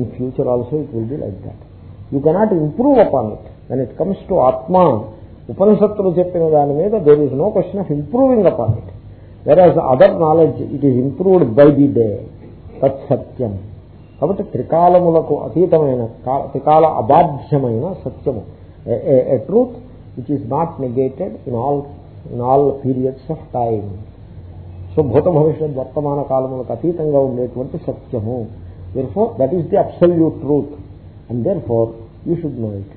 In future also it will be like that you cannot improve upon it when it comes to ఆత్మ ఉపనిషత్తులు చెప్పిన దాని మీద there is no question of improving upon it whereas other knowledge it is improved by the day తత్ సత్యం కాబట్టి త్రికాలములకు అతీతమైన త్రికాల అబాధ్యమైన సత్యము a truth which is not negated in all in all periods of time so భూత భవిష్యత్ వర్తమాన కాలములకు అతీతంగా ఉండేటువంటి సత్యము Therefore, that is the absolute truth. And therefore, you should know it.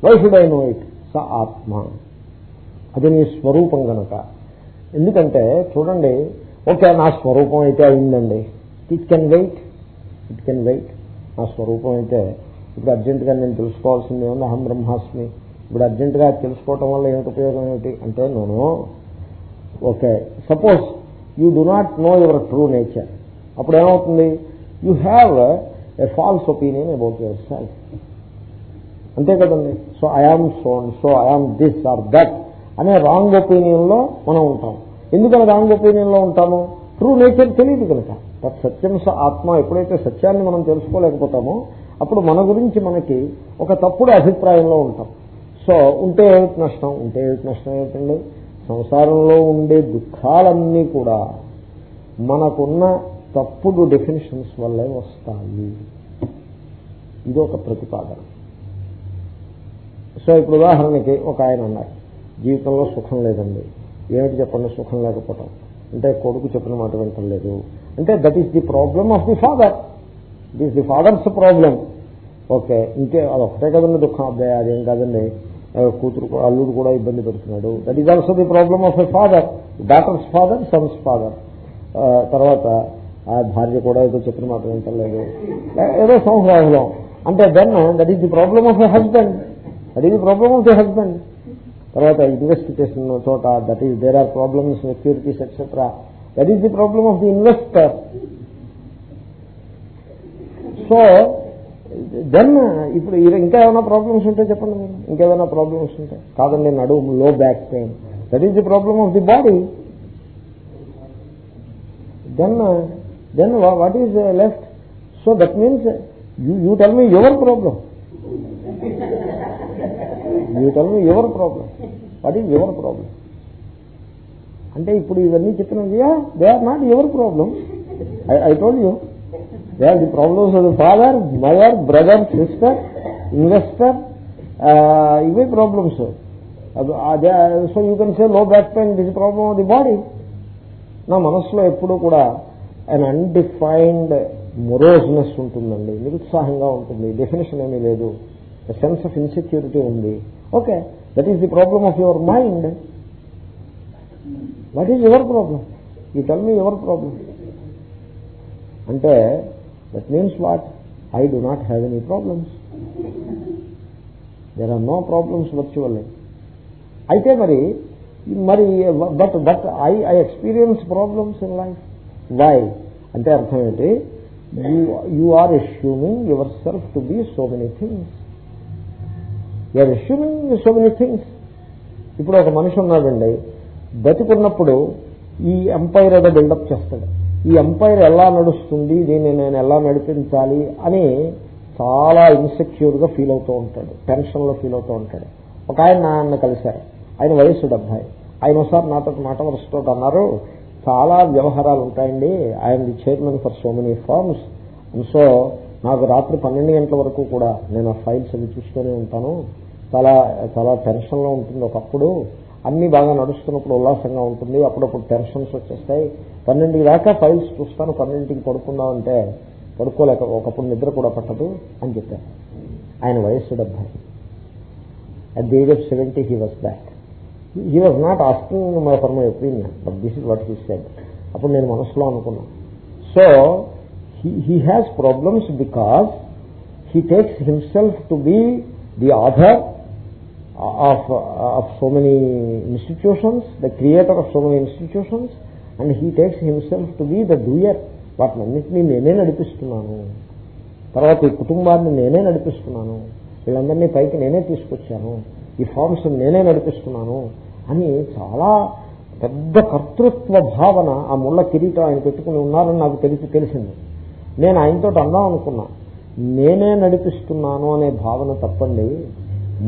Why should I know it? Sa Atma. అది నీ స్వరూపం గనక ఎందుకంటే చూడండి ఓకే నా స్వరూపం అయితే అయిందండి it can wait it can wait నా స్వరూపం అయితే ఇప్పుడు అర్జెంటుగా నేను తెలుసుకోవాల్సింది ఏమన్నా అహం బ్రహ్మాస్మి ఇప్పుడు అర్జెంటుగా తెలుసుకోవటం వల్ల ఏమిటి ఉపయోగం ఏమిటి అంటే నేను okay suppose you do not know your true nature అప్పుడు ఏమవుతుంది you have a false opinion about yourself అంతే కదండి so I'm so and so I'm this or that అనే రాంగ్ ఒపీనియన్లో మనం ఉంటాం ఎందుకని రాంగ్ ఒపీనియన్లో ఉంటాము ట్రూ నేచర్ తెలియదు కనుక తత్ సత్యం ఆత్మ ఎప్పుడైతే సత్యాన్ని మనం తెలుసుకోలేకపోతామో అప్పుడు మన గురించి మనకి ఒక తప్పుడు అభిప్రాయంలో ఉంటాం సో ఉంటే ఏమిటి నష్టం ఉంటే ఏమిటి నష్టం ఏమిటండి సంసారంలో ఉండే దుఃఖాలన్నీ కూడా మనకున్న తప్పుడు డెఫినేషన్స్ వల్లే వస్తాయి ఇది ఒక ప్రతిపాదన సో ఇప్పుడు ఉదాహరణకి ఒక ఆయన ఉన్నారు జీవితంలో సుఖం లేదండి ఏమిటి చెప్పండి సుఖం లేకపోవటం అంటే కొడుకు చెప్పిన మాట వింటలేదు అంటే that is the problem of the father it is the father's problem okay ఇంకే అది ఒకటే కదండి దుఃఖం అబ్బాయి అదేం కాదండి కూతురు అల్లుడు కూడా ఇబ్బంది పెడుతున్నాడు that is also the problem of a father daughters father sons father తర్వాత ఆ భార్య కూడా ఏదో చెప్పిన మాట వింటలేదు ఏదో సంవత్సరాలు అంటే then that is the problem of the husband that is the problem of the husband తర్వాత ఇన్వెస్టిగేషన్ చోట that is there are problems securities etcetera that is the problem of the investor so then ఇప్పుడు ఇంకా ఏమైనా problems ఉంటే చెప్పండి మీరు ఇంకేమైనా problems ఉంటాయి కాదండి నడుము లో back pain that is the problem of the body then then what is left so that means you tell me your problem you tell me your problem what is your problem అంటే ఇప్పుడు ఇవన్నీ చెప్తున్నా uh, they are not your problem I told you they are the problems of the father mother brother sister investor ఇవే problems so you can say low back pain this problem of the body నా మనస్సులో ఎప్పుడూ కూడా and undefined moroseness ఉంటుందండి నిరుత్సాహంగా ఉంటుంది definition ఏమీ లేదు సెన్స్ ఆఫ్ ఇన్సెక్యూరిటీ ఉంది okay that is the problem of your mind what is your problem ఈ టెల్ మీ యువర్ ప్రాబ్లం అంటే that means what I do not have any problems there are no problems virtual అయితే మరి మరి but but I I experience problems in life why అంటే అర్థం ఏంటి you are assuming yourself to be so many things you are assuming so many things ఇప్పుడు ఒక మనిషి ఉన్నాడండి బతికున్నప్పుడు ఈ ఎంపైర్ ఏదో బిల్డప్ చేస్తాడు ఈ ఎంపైర్ ఎలా నడుస్తుంది దీన్ని నేను ఎలా నడిపించాలి అని చాలా ఇన్సెక్యూర్ గా ఫీల్ అవుతూ ఉంటాడు టెన్షన్ లో ఫీల్ అవుతూ ఉంటాడు ఒక ఆయన నాన్న కలిశారు ఆయన వయస్సు డెబ్బై ఆయన ఒకసారి నాతో మాట వరుసతో అన్నారు చాలా వ్యవహారాలు ఉంటాయండి I'm the chairman for so many firms so నాకు రాత్రి పన్నెండు గంటల వరకు కూడా నేను ఫైల్స్ అవి చూస్తూనే ఉంటాను చాలా చాలా టెన్షన్లో ఉంటుంది ఒకప్పుడు అన్నీ బాగా నడుస్తున్నప్పుడు ఉల్లాసంగా ఉంటుంది అప్పుడప్పుడు టెన్షన్స్ వచ్చేస్తాయి పన్నెండు దాకా ఫైల్స్ చూస్తాను పన్నెండింటికి పడుకుందాం అంటే పడుకోలేక ఒకప్పుడు నిద్ర కూడా పట్టదు అని చెప్పారు ఆయన వయస్సు డెబ్బై at the age of seventy he was back he was not asking my for my opinion but this is what he said అప్పుడు నేను మనసులో అనుకున్నాను so he has problems because he takes himself to be the author of of so many institutions the creator of so many institutions and he takes himself to be the doer వాటినన్నింటినీ నేనే నడిపిస్తున్నాను తర్వాత ఈ కుటుంబాన్ని నేనే నడిపిస్తున్నాను వీళ్ళందరినీ పైకి నేనే తీసుకొచ్చాను ఈ ఫార్మ్స్ నేనే నడిపిస్తున్నాను అని చాలా పెద్ద కర్తృత్వ భావన ఆ ముళ్ళ కిరీటం ఆయన పెట్టుకుని ఉన్నారని నాకు తెలిసి తెలిసింది నేను ఆయనతో అందాం అనుకున్నా నేనే నడిపిస్తున్నాను అనే భావన తప్పండి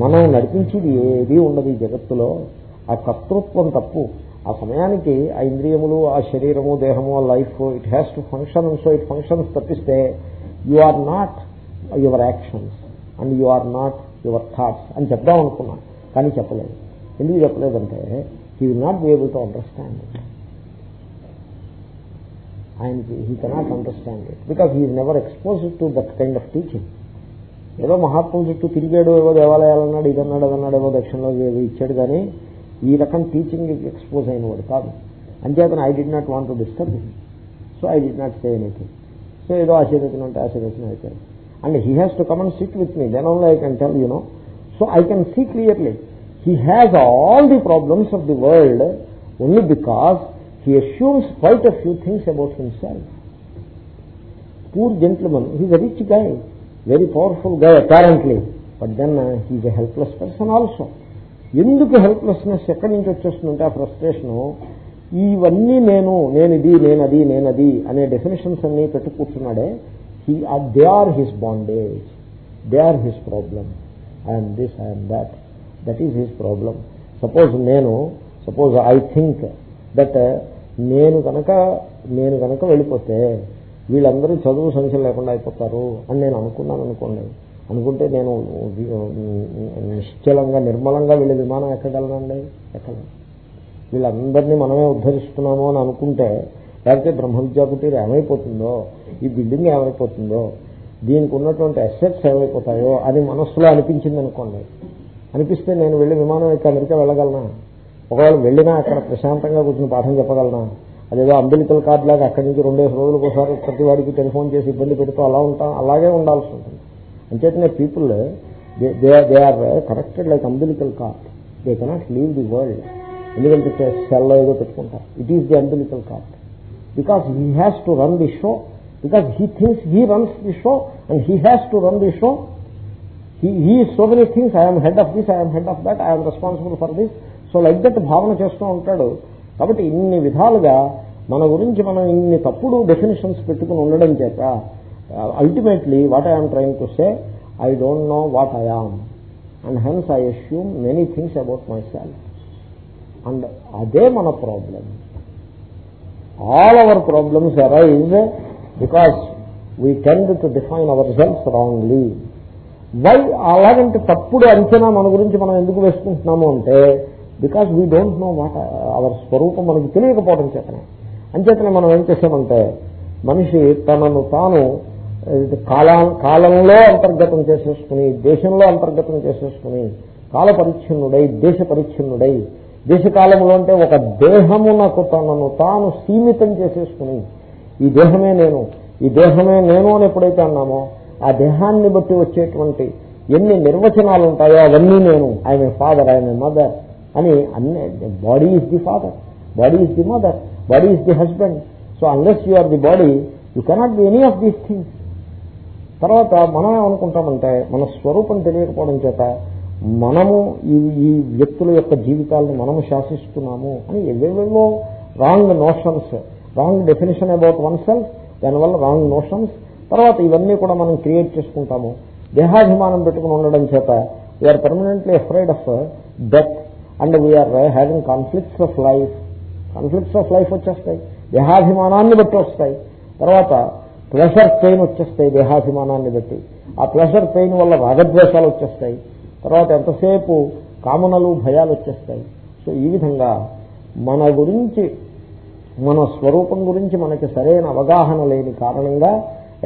మనం నడిపించేది ఏది ఉండదు ఈ జగత్తులో ఆ కర్తృత్వం తప్పు ఆ సమయానికి ఆ ఇంద్రియములు ఆ శరీరము దేహము ఆ life it has to function so it functions తప్పిస్తే you are not your actions and you are not your thoughts అని చెప్దాం అనుకున్నాను కానీ చెప్పలేదు ఎందుకు చెప్పలేదంటే he will not be able to understand it ఆయనకి he cannot understand it because he never expose to that kind of teaching ఏదో మహాత్ముల చుట్టూ తిరిగాడు ఏవో దేవాలయాలన్నాడు ఇదన్నాడు అదన్నాడు ఏవో దక్షిణలో ఏదో ఇచ్చాడు కానీ ఈ రకం టీచింగ్ ఎక్స్పోజ్ అయినవాడు కాదు అంచేతను I did not want to disturb him so I did not say anything so ఏదో ఆశీర్వచనం అంటే ఆశీర్వచనం అయిపోయింది and he has to come and sit with me then only I can tell you know so I can see clearly He has all the problems of the world only because he assumes quite a few things about himself. Poor gentleman, he is a rich guy, very powerful guy apparently, but then uh, he is a helpless person also. ఎందుకు helplessness ఎక్కడి నుంచి వచ్చేస్తుందంటే ఆ frustration ఇవన్నీ నేను నేను ఇది నేను అది నేను అది అనే డెఫినేషన్స్ అన్నీ పెట్టు కూర్చున్నాడే he they are his bondage they are his problem I'm this I'm that that is his problem suppose నేను సపోజ్ ఐ థింక్ దట్ నేను కనుక నేను కనుక వెళ్ళిపోతే వీళ్ళందరూ చదువు సంఖ్య లేకుండా అయిపోతారు అని నేను అనుకున్నాను అనుకోండి అనుకుంటే నేను నిశ్చలంగా నిర్మలంగా వీళ్ళ విమానం ఎక్కగలనండి ఎక్కడ వీళ్ళందరినీ మనమే ఉద్ధరిస్తున్నాము అని అనుకుంటే లేకపోతే బ్రహ్మ విద్యాపీఠం ఏమైపోతుందో ఈ బిల్డింగ్ ఏమైపోతుందో దీనికి ఉన్నటువంటి అసెట్స్ ఏమైపోతాయో అది మనస్సులో అనిపించింది అనుకోండి అనిపిస్తే నేను వెళ్ళి విమానం ఎక్కి అమెరికా వెళ్ళగలనా ఒకవేళ వెళ్ళినా అక్కడ ప్రశాంతంగా కూర్చుని పాఠం చెప్పగలనా అదేదో అంబిలికల్ కార్డ్ లాగా అక్కడి నుంచి రెండే రోజులకు ఒకసారి ప్రతి వాడికి టెలిఫోన్ చేసి ఇబ్బంది పెడుతూ అలా ఉంటాం అలాగే ఉండాల్సి ఉంటుంది అంచేతనే people they they are corrected like umbilical cord they cannot leave the world ఎందుకంటే సెల్ ఏదో పెట్టుకుంటారు it is the umbilical cord because he has to run the show because he thinks he runs the show and he has to run the show he so many things I'm head of this I'm head of that I'm responsible for this so like that భావన చేస్తూ ఉంటాడు కాబట్టి ఇన్ని విధాలుగా మన గురించి మనం ఇన్ని తప్పుడు డెఫినేషన్స్ పెట్టుకుని ఉండడం చేత ultimately what I'm trying to say I don't know what I am and hence I assume many things about myself and అదే మన problem all our problems arise because we tend to define our self wrongly why అలాగంటే తప్పుడు అంచనా మన గురించి మనం ఎందుకు వేసుకుంటున్నాము అంటే because we don't know what our స్వరూపం మనకి తెలియకపోవడం చేతనే అంచేతనే మనం ఏం చేసామంటే మనిషి తనను తాను uh, కాలా కాలంలో అంతర్గతం చేసేసుకుని దేశంలో అంతర్గతం చేసేసుకుని కాల పరిచ్ఛిన్నుడై దేశ పరిచ్ఛిన్నుడై కాలంలో అంటే ఒక దేహమునకు తనను తాను సీమితం చేసేసుకుని ఈ దేహమే నేను ఈ దేహమే నేను అని ఎప్పుడైతే అన్నామో ఆ దేహాన్ని బట్టి వచ్చేటువంటి ఎన్ని నిర్వచనాలు ఉంటాయో అవన్నీ నేను ఆయన ఫాదర్ ఆయన మదర్ అని అన్ని body is the father body is the mother body is the husband so unless you're the body you cannot be any of these things తర్వాత మనం ఏమనుకుంటామంటే మన స్వరూపం తెలియకపోవడం చేత మనము ఈ ఈ వ్యక్తుల యొక్క జీవితాలను మనము శాసిస్తున్నాము అని ఎవేవేవో wrong notions wrong definition about oneself దానివల్ల రాంగ్ నోషన్స్ తర్వాత ఇవన్నీ కూడా మనం క్రియేట్ చేసుకుంటాము దేహాభిమానం పెట్టుకుని ఉండడం చేత we're permanently afraid of death and we're having conflicts of life conflicts of life వచ్చేస్తాయి దేహాభిమానాన్ని బట్టి వస్తాయి తర్వాత ప్రెషర్ పెయిన్ వచ్చేస్తాయి దేహాభిమానాన్ని బట్టి ఆ ప్రెషర్ పెయిన్ వల్ల రాగద్వేషాలు వచ్చేస్తాయి తర్వాత ఎంతసేపు కామనలు భయాలు వచ్చేస్తాయి సో ఈ విధంగా మన గురించి మన స్వరూపం గురించి మనకి సరైన అవగాహన లేని కారణంగా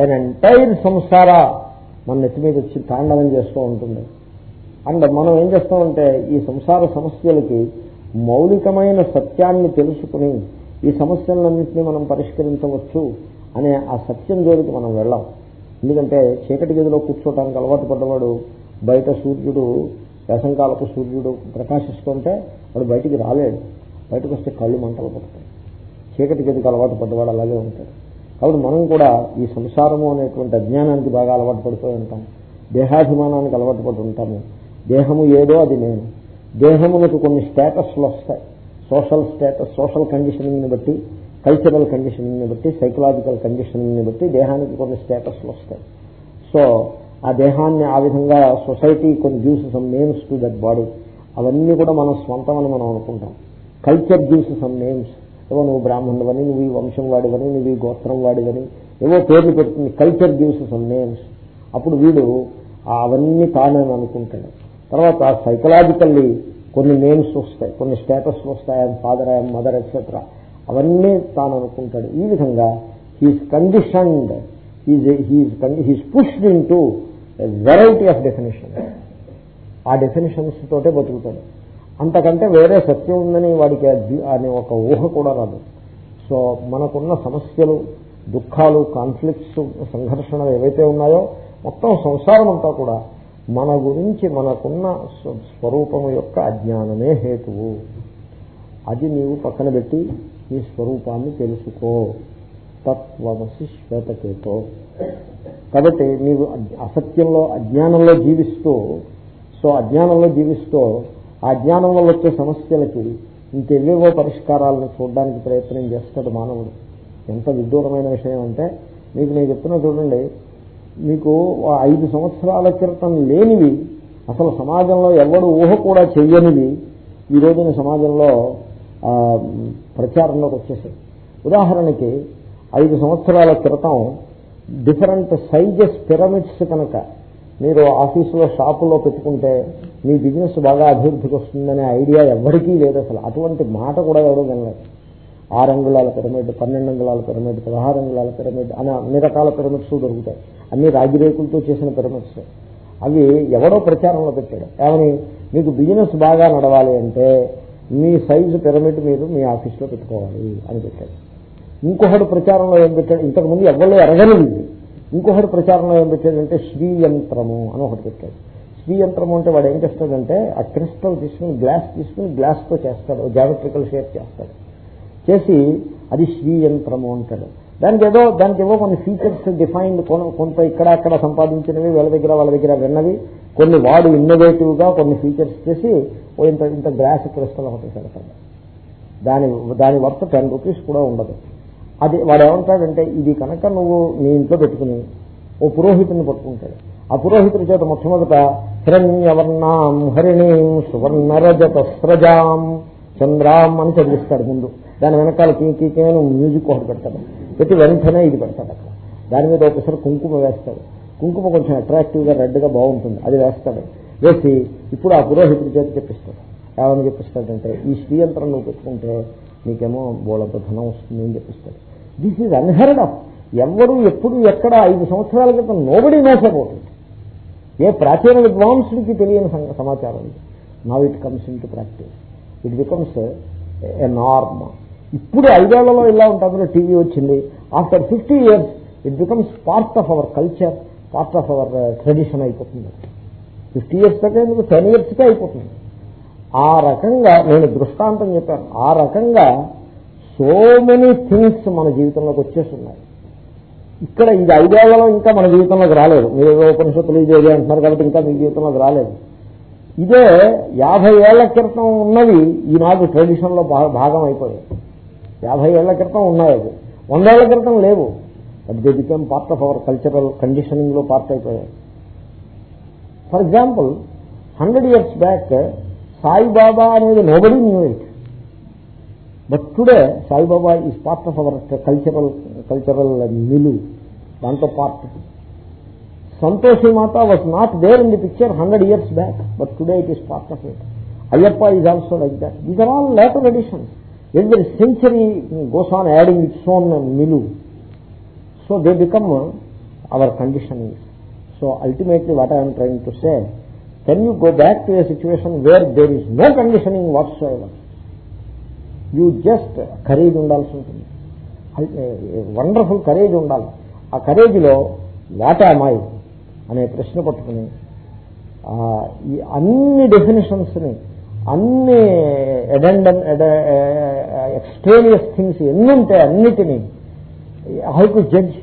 ఎన్ ఎంటైర్ సంసార మన నెత్తి మీద వచ్చి తాండవం చేస్తూ ఉంటుంది అండ్ మనం ఏం చేస్తామంటే ఈ సంసార సమస్యలకి మౌలికమైన సత్యాన్ని తెలుసుకుని ఈ సమస్యలన్నింటినీ మనం పరిష్కరించవచ్చు అనే ఆ సత్యం జోలికి మనం వెళ్ళాం ఎందుకంటే చీకటి గదిలో కూర్చోటానికి అలవాటు పడ్డవాడు బయట సూర్యుడు వేసంకాలపు సూర్యుడు ప్రకాశిస్తుంటే వాడు బయటికి రాలేడు బయటకు వస్తే కళ్ళు మంటలు పడతాయి చీకటి గదికి అలవాటు పడ్డవాడు అలాగే ఉంటాడు కాబట్టి మనం కూడా ఈ సంసారము అనేటువంటి అజ్ఞానానికి బాగా అలవాటు పడుతూ ఉంటాం దేహాభిమానానికి అలవాటు పడి ఉంటాము దేహము ఏదో అది నేను దేహమునకు కొన్ని స్టేటస్లు వస్తాయి సోషల్ స్టేటస్ సోషల్ కండిషనింగ్ని బట్టి కల్చరల్ కండిషనింగ్ని బట్టి సైకలాజికల్ కండిషనింగ్ని బట్టి దేహానికి కొన్ని స్టేటస్లు వస్తాయి సో ఆ దేహాన్ని ఆ విధంగా సొసైటీ కొన్ని juice some names to that body అవన్నీ కూడా మనం స్వంతం అని మనం అనుకుంటాం కల్చర్ జ్యూస్ సమ్ నేమ్స్ ఏవో నువ్వు బ్రాహ్మణువని నువ్వు ఈ వంశం వాడివని నువ్వు ఈ గోత్రం వాడివని ఏవో పేర్లు పెట్టుకుని కల్చర్ గివ్స్ నేమ్స్ అప్పుడు వీడు అవన్నీ తానే అనుకుంటాడు తర్వాత సైకలాజికల్లీ కొన్ని నేమ్స్ వస్తాయి కొన్ని స్టేటస్ వస్తాయి ఆయన ఫాదర్ ఆయన మదర్ ఎక్సెట్రా అవన్నీ తాను అనుకుంటాడు ఈ విధంగా he's conditioned he's pushed into variety of definition ఆ డెఫినేషన్స్ తోటే బతుకుతాడు అంతకంటే వేరే సత్యం ఉందని వాడికి అనే ఒక ఊహ కూడా రాదు సో మనకున్న సమస్యలు దుఃఖాలు కాన్ఫ్లిక్ట్స్ సంఘర్షణలు ఏవైతే ఉన్నాయో మొత్తం సంసారం అంతా కూడా మన గురించి మనకున్న స్వరూపము యొక్క అజ్ఞానమే హేతువు అది నీవు పక్కన పెట్టి నీ స్వరూపాన్ని తెలుసుకో తత్వమసి శ్వేతకేతో కాబట్టి నీవు అసత్యంలో అజ్ఞానంలో జీవిస్తూ సో అజ్ఞానంలో జీవిస్తూ ఆ జ్ఞానం వల్ల వచ్చే సమస్యలకి ఇంకెవేవో పరిష్కారాలను చూడడానికి ప్రయత్నం చేస్తాడు మానవుడు ఎంత విదూరమైన విషయం అంటే మీకు నేను చెప్తున్నా చూడండి మీకు ఐదు సంవత్సరాల క్రితం లేనివి అసలు సమాజంలో ఎవడు ఊహ కూడా చెయ్యనివి ఈ రోజున సమాజంలో ప్రచారంలోకి వచ్చేసాయి ఉదాహరణకి ఐదు సంవత్సరాల క్రితం డిఫరెంట్ సైజెస్ పిరమిడ్స్ కనుక మీరు ఆఫీసులో షాపులో పెట్టుకుంటే మీ బిజినెస్ బాగా అభివృద్ధికి వస్తుందనే ఐడియా ఎవరికీ లేదు అసలు అటువంటి మాట కూడా ఎవరూ వినలేదు ఆరు అంగుళాల పిరమిడ్ పన్నెండు అంగుళాల పిరమిడ్ పదహారు అంగుళాల పిరమిడ్ అని అన్ని రకాల పిరమిడ్స్ దొరుకుతాయి అన్ని రాజరేకులతో చేసిన పిరమిడ్స్ అవి ఎవడో ప్రచారంలో పెట్టాడు కానీ మీకు బిజినెస్ బాగా నడవాలి అంటే మీ సైజు పిరమిడ్ మీరు మీ ఆఫీస్లో పెట్టుకోవాలి అని పెట్టాడు ఇంకొకటి ప్రచారంలో ఏం పెట్టాడు ఇంతకుముందు ఎవరో ఎరగనుంది ఇంకొకటి ప్రచారంలో ఏం పెట్టాడంటే శ్రీయంత్రము అని ఒకటి పెట్టాడు శ్రీయంత్రము అంటే వాడు ఏం చేస్తాడంటే ఆ క్రిస్టల్ తీసుకుని గ్లాస్ తీసుకుని గ్లాస్తో చేస్తాడు జాగ్రత్తికల్ షేప్ చేస్తాడు చేసి అది శ్రీయంత్రము అంటాడు దానికి ఏదో దానికి ఏవో కొన్ని ఫీచర్స్ డిఫైన్డ్ కొంత ఇక్కడ అక్కడ సంపాదించినవి వీళ్ళ దగ్గర వాళ్ళ దగ్గర విన్నవి కొన్ని వాడు ఇన్నోవేటివ్ గా కొన్ని ఫీచర్స్ చేసి ఇంత ఇంత గ్లాస్ క్రిస్టల్ ఒకటి పెడతాడు దాని దాని వర్త టెన్ రూపీస్ కూడా ఉండదు అది వాడు ఏమంటాడంటే ఇది కనుక నువ్వు నీ ఇంట్లో పెట్టుకుని ఓ పురోహితుని పట్టుకుంటాడు ఆ పురోహితుడి చేత మొట్టమొదట హిరణ్యవర్ణాం హరిణీం సువర్ణరజత స్రజాం చంద్రాం అని చదివిస్తాడు ముందు దాని వెనకాల కీకీకేను మ్యూజిక్ ఒకటి పెడతాడు పెట్టి వెంటనే ఇది పెడతాడు అక్కడ దాని మీద ఒకసారి కుంకుమ వేస్తాడు కుంకుమ కొంచెం అట్రాక్టివ్గా రెడ్గా బాగుంటుంది అది వేస్తాడు వేసి ఇప్పుడు ఆ పురోహితుడి చేత చెప్పిస్తాడు ఏమని చెప్పిస్తాడంటే ఈ స్త్రీ నువ్వు పెట్టుకుంటే నీకేమో బోళంత ధనం వస్తుంది అని చెప్పిస్తాడు దిస్ ఈజ్ అన్హెర్డ్ ఆఫ్ ఎవరు ఎప్పుడు ఎక్కడ ఐదు సంవత్సరాల క్రితం నోబడి నోసపోతుంది ఏ ప్రాచీన విద్వాంసుడికి తెలియని సమాచారం now it comes into practice it becomes a norm ఇప్పుడు ఐదేళ్లలో ఇలా ఉంటుందో టీవీ వచ్చింది after fifty years it becomes part of our culture part of our tradition అయిపోతుంది ఫిఫ్టీ ఇయర్స్ కంటే టెన్ ఇయర్స్కే అయిపోతుంది ఆ రకంగా నేను దృష్టాంతం చెప్పాను ఆ రకంగా సో మెనీ థింగ్స్ మన జీవితంలోకి వచ్చేస్తున్నాయి ఇక్కడ ఇది ఐదేళ్లలో ఇంకా మన జీవితంలోకి రాలేదు మీరు ఉపనిషత్తులు ఇది ఏది అంటున్నారు కాబట్టి ఇంకా మీ జీవితంలోకి రాలేదు ఇదే యాభై ఏళ్ల క్రితం ఉన్నవి ఈనాడు లో భాగం అయిపోయాయి యాభై ఏళ్ల క్రితం ఉన్నాయి అది వందేళ్ల క్రితం లేవు అది they become part of our cultural కండిషనింగ్లో పార్ట్ అయిపోయాయి for example hundred years back Saibaba అనేది nobody knew it But today, Sai Baba is part of our cultural milieu. Counterpart. Santoshi Mata was not there in the picture 100 years back, but today it is part of it. Ayappa is also like that. These are all later additions. Every century goes on adding its own milieu. So they become uh, our conditionings. So ultimately what I am trying to say, can you go back to a situation where there is no conditioning whatsoever? You just ఖరీదు ఉండాల్సి ఉంటుంది wonderful courage ఉండాలి ఆ కరేజ్లో what అనే ప్రశ్న పట్టుకుని ఈ అన్ని ని అన్ని ఎడెండమ్ ఎక్స్ట్రేనియస్ థింగ్స్ ఎన్నుంటే అన్నిటినీ హై టు జడ్జ్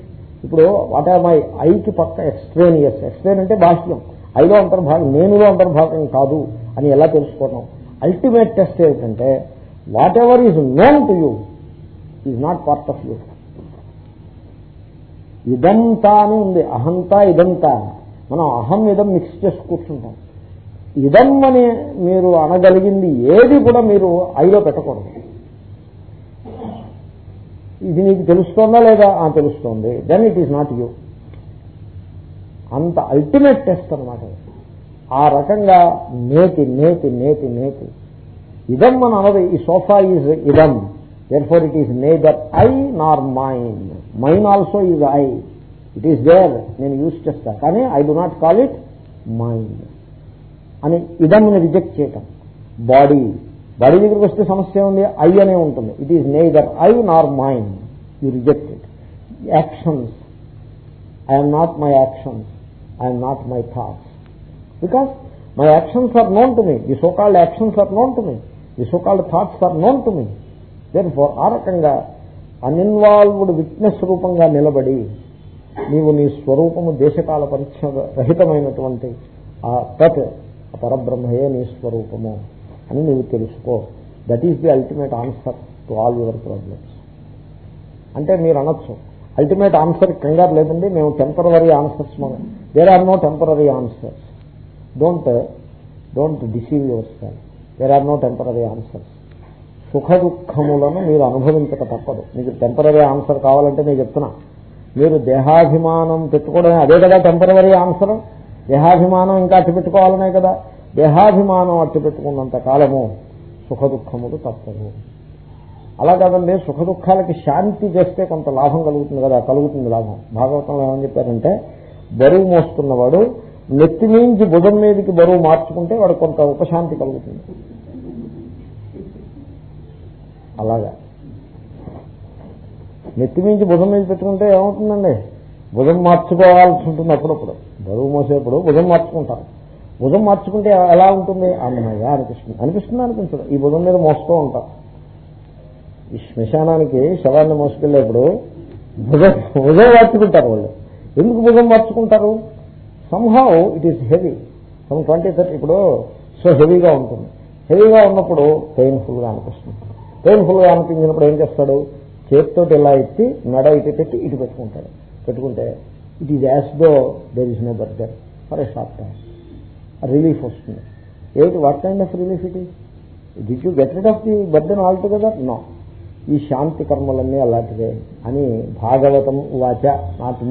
ఇప్పుడు వాట్ ఆర్ మై ఐకి పక్క ఎక్స్ట్రేనియస్ ఎక్స్ట్రేన్ అంటే బాహ్యం ఐలో అంతర్భాగం నేనులో అంతర్భాగం కాదు అని ఎలా తెలుసుకోవడం అల్టిమేట్ టెస్ట్ ఏమిటంటే whatever is known to you is not part of you ఇదంతా అని ఉంది అహంతా ఇదంతా మనం అహం ఇదం మిక్స్ చేసి కూర్చుంటాం ఇదం అని మీరు అనగలిగింది ఏది కూడా మీరు ఐలో పెట్టకూడదు ఇది నీకు తెలుస్తోందా లేదా తెలుస్తోంది then it is not you అంత అల్టిమేట్ టెస్ట్ అనమాట ఆ రకంగా నేతి నేతి నేతి నేతి ఇదం మన అనదు ఈ సోఫా ఈజ్ ఇదం therefore it is neither I nor mind mine also is I it is there నేను యూజ్ చేస్తా కానీ I do not call it mind అని ఇదంని రిజెక్ట్ చేయటం బాడీ బాడీ దగ్గరికి వస్తే సమస్య ఉంది ఐ అనే ఉంటుంది it is neither I nor mind you reject it actions I'm not my actions I'm not my thoughts because my actions are known to me the so called actions are known to me the so called thoughts are known to me therefore ఆ రకంగా uninvolved witness రూపంగా నిలబడి నీవు నీ స్వరూపము దేశకాల పరిచ్ఛ రహితమైనటువంటి ఆ తత్ పరబ్రహ్మయే నీ స్వరూపము అని నీవు తెలుసుకో that is the ultimate answer to all your problems అంటే మీరు అనొచ్చు అల్టిమేట్ ఆన్సర్ కంగారు లేదండి మేము temporary answers there are no temporary answers don't don't deceive yourself there are no temporary answers సుఖ దుఃఖములను మీరు అనుభవించక తప్పదు మీకు టెంపరీ ఆన్సర్ కావాలంటే నేను చెప్తున్నా మీరు దేహాభిమానం పెట్టుకోవడం అదే కదా టెంపరీ ఆన్సర్ దేహాభిమానం ఇంకా అట్టు పెట్టుకోవాలనే కదా దేహాభిమానం అట్టు పెట్టుకున్నంత కాలము సుఖ దుఃఖములు తప్పదు అలా కాదండి సుఖ దుఃఖాలకి శాంతి చేస్తే కొంత లాభం కలుగుతుంది కదా కలుగుతుంది లాభం భాగవతంలో ఏమని చెప్పారంటే బరువు మోస్తున్నవాడు నెత్తి నుంచి బుధం మీదకి బరువు మార్చుకుంటే వాడు కొంత ఉపశాంతి కలుగుతుంది అలాగా నెత్తి మించి భుజం మీద పెట్టుకుంటే ఏమవుతుందండి భుజం మార్చుకోవాల్సి ఉంటుంది అప్పుడప్పుడు బరువు మోసేప్పుడు భుజం మార్చుకుంటారు భుజం మార్చుకుంటే ఎలా ఉంటుంది అన్నమయ్య అనిపిస్తుంది అనిపిస్తుంది అనిపించదు ఈ బుధం మీద మోస్తూ ఉంటాం ఈ శ్మశానానికి శవాన్ని మోసుకెళ్ళేప్పుడు బుధం భుజం మార్చుకుంటారు వాళ్ళు ఎందుకు భుజం మార్చుకుంటారు somehow it is heavy some twenty thirty ఇప్పుడు సో హెవీగా ఉంటుంది హెవీగా ఉన్నప్పుడు పెయిన్ఫుల్గా అనిపిస్తుంది పెయిన్ఫుల్ గా అనిపించినప్పుడు ఏం చేస్తాడు చేతితో ఇలా ఎత్తి మెడ ఇటు పెట్టి ఇటు పెట్టుకుంటాడు పెట్టుకుంటే it is as though there is no burden for a short time relief వస్తుంది ఏమిటి what kind of relief it did you get rid of the burden altogether no ఈ శాంతి కర్మలన్నీ అలాంటివే అని భాగవతం వాచ నాటిని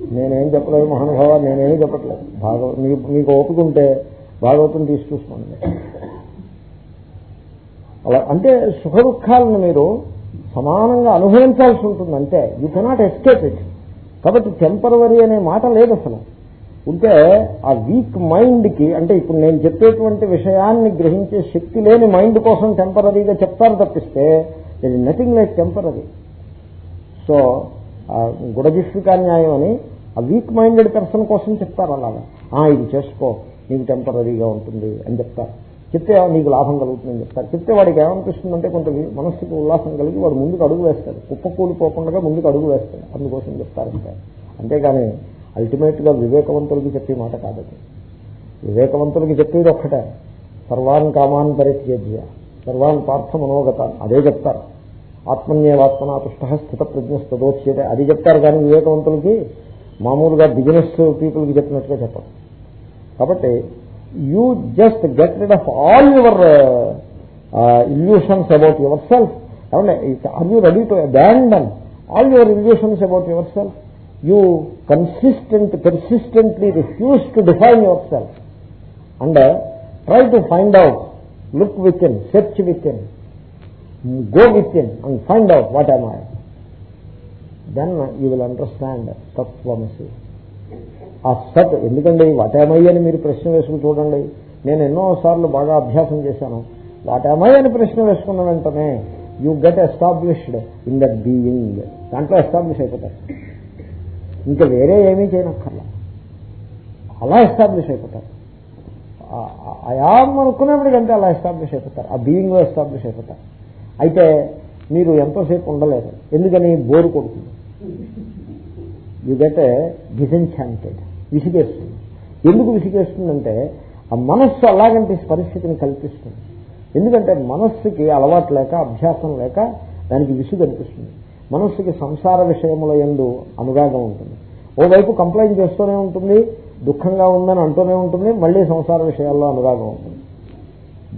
మీ నేనేం చెప్పలేదు మహానుభావ నేనేమి చెప్పట్లేదు భాగవతం మీకు మీకు ఓపిక ఉంటే భాగవతం తీసి చూసుకోండి అలా అంటే సుఖ దుఃఖాలను మీరు సమానంగా అనుభవించాల్సి ఉంటుంది అంటే యూ కెనాట్ ఎస్కేప్ ఇట్ కాబట్టి టెంపరవరీ అనే మాట లేదు అసలు ఉంటే ఆ వీక్ మైండ్కి అంటే ఇప్పుడు నేను చెప్పేటువంటి విషయాన్ని గ్రహించే శక్తి లేని మైండ్ కోసం టెంపరీగా చెప్తారు తప్పిస్తే that is nothing like temporary so గుడజిష్కా న్యాయం అని ఆ వీక్ మైండెడ్ పర్సన్ కోసం చెప్తారు అలాగా ఇది చేసుకో నీకు టెంపరీగా ఉంటుంది అని చెప్తారు చెప్తే నీకు లాభం కలుగుతుందని చెప్తారు చెప్తే వాడికి ఏమనిపిస్తుందంటే కొంత మనస్సుకు ఉల్లాసం కలిగి వాడు ముందుకు అడుగు వేస్తాడు కుప్ప కూలిపోకుండా ముందుకు అడుగు వేస్తాడు అందుకోసం చెప్తారంటే అంతేగాని అల్టిమేట్గా వివేకవంతులకి చెప్పే మాట కాదండి వివేకవంతులకి చెప్పేది ఒక్కటే సర్వాన్ కామాన్ పరిత్యజ్య సర్వాన్ పార్థ మనోగత అదే చెప్తారు ఆత్మన్యేవాత్మన తుష్ట స్థిత స్థదోచ్యత అది చెప్తారు కానీ వివేకవంతులకి మామూలుగా బిజినెస్ పీపుల్కి చెప్పినట్టుగా చెప్పారు కాబట్టి you just get rid of all your uh, uh illusions about yourself. Are you ready to abandon all your illusions about yourself? You consistent, persistently refuse to define yourself and uh, try to find out, look within, search within, go within and find out what am I. Then you will understand Tattvamasi. ఆ సత్ ఎందుకండి వాటేమై అని మీరు ప్రశ్న వేసుకుని చూడండి నేను ఎన్నోసార్లు బాగా అభ్యాసం చేశాను వాటేమయ్య అని ప్రశ్న వేసుకున్న వెంటనే you get established in that being దాంట్లో ఎస్టాబ్లిష్ అయిపోతారు ఇంకా వేరే ఏమీ చేయనక్కర్లా అలా ఎస్టాబ్లిష్ అయిపోతారు అయాం అనుకునేప్పటికంటే అలా ఎస్టాబ్లిష్ అయిపోతారు ఆ బీయింగ్లో ఎస్టాబ్లిష్ అయిపోతారు అయితే మీరు ఎంతోసేపు ఉండలేరు ఎందుకని బోరు కొడుతుంది యూ గెట్ డిసెన్ఛాంటెడ్ విసిగేస్తుంది ఎందుకు విసిగేస్తుందంటే ఆ మనస్సు అలాగంటి పరిస్థితిని కల్పిస్తుంది ఎందుకంటే మనస్సుకి అలవాటు లేక అభ్యాసం లేక దానికి విసుగు అనిపిస్తుంది మనస్సుకి సంసార విషయముల ఎందు అనురాగం ఉంటుంది ఓవైపు కంప్లైంట్ చేస్తూనే ఉంటుంది దుఃఖంగా ఉందని అంటూనే ఉంటుంది మళ్ళీ సంసార విషయాల్లో అనురాగం ఉంటుంది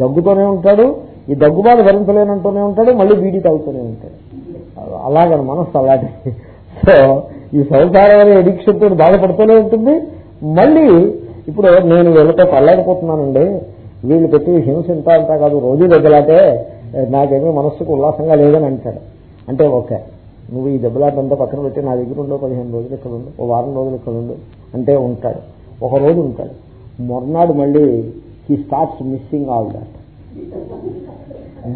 దగ్గుతోనే ఉంటాడు ఈ దగ్గుబాటు భరించలేనంటూనే ఉంటాడు మళ్ళీ బీడీ తాగుతూనే ఉంటాడు అలాగని మనస్సు అలాంటి సో ఈ సంసారం అనే ఎడిక్షన్ తోటి బాధపడుతూనే ఉంటుంది మళ్ళీ ఇప్పుడు నేను వీళ్ళతో పడలేకపోతున్నానండి వీళ్ళు పెట్టి హింస ఇంత అంతా కాదు రోజు దగ్గరలాటే నాకేమీ మనస్సుకు ఉల్లాసంగా లేదని అంటాడు అంటే ఓకే నువ్వు ఈ దెబ్బలాటంతా పక్కన పెట్టి నా దగ్గర ఉండవు పదిహేను రోజులు ఇక్కడ ఉండు ఓ వారం రోజులు ఇక్కడ ఉండు అంటే ఉంటాడు ఒక రోజు ఉంటాడు మొన్నాడు మళ్ళీ he starts missing all that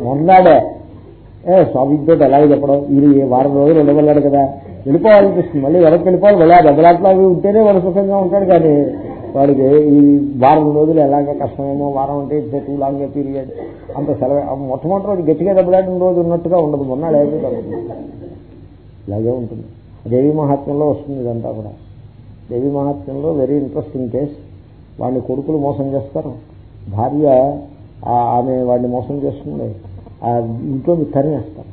మొన్నాడే స్వామితో ఎలాగ చెప్పడం వీరు వారం రోజులు ఉండవల్లాడు కదా వెళ్ళిపోవాలనిపిస్తుంది మళ్ళీ ఎవరికి వెళ్ళిపోవాలి మళ్ళీ ఆ దెబ్బలాట్లు అవి ఉంటేనే వాడు సుఖంగా ఉంటాడు కానీ వాడికి ఈ వారం రోజులు ఎలాగ కష్టమేమో వారం అంటే ఇట్స్ టూ లాంగ్ పీరియడ్ అంత సెలవు మొట్టమొదటి రోజు గట్టిగా దెబ్బలాడిన రోజు ఉన్నట్టుగా ఉండదు మొన్న లేదు ఇలాగే ఉంటుంది దేవి మహాత్మ్యంలో వస్తుంది ఇదంతా కూడా దేవి మహాత్మ్యంలో వెరీ ఇంట్రెస్టింగ్ కేస్ వాడిని కొడుకులు మోసం చేస్తారు భార్య ఆమె వాడిని మోసం చేస్తుంది ఇంట్లో తరిమేస్తారు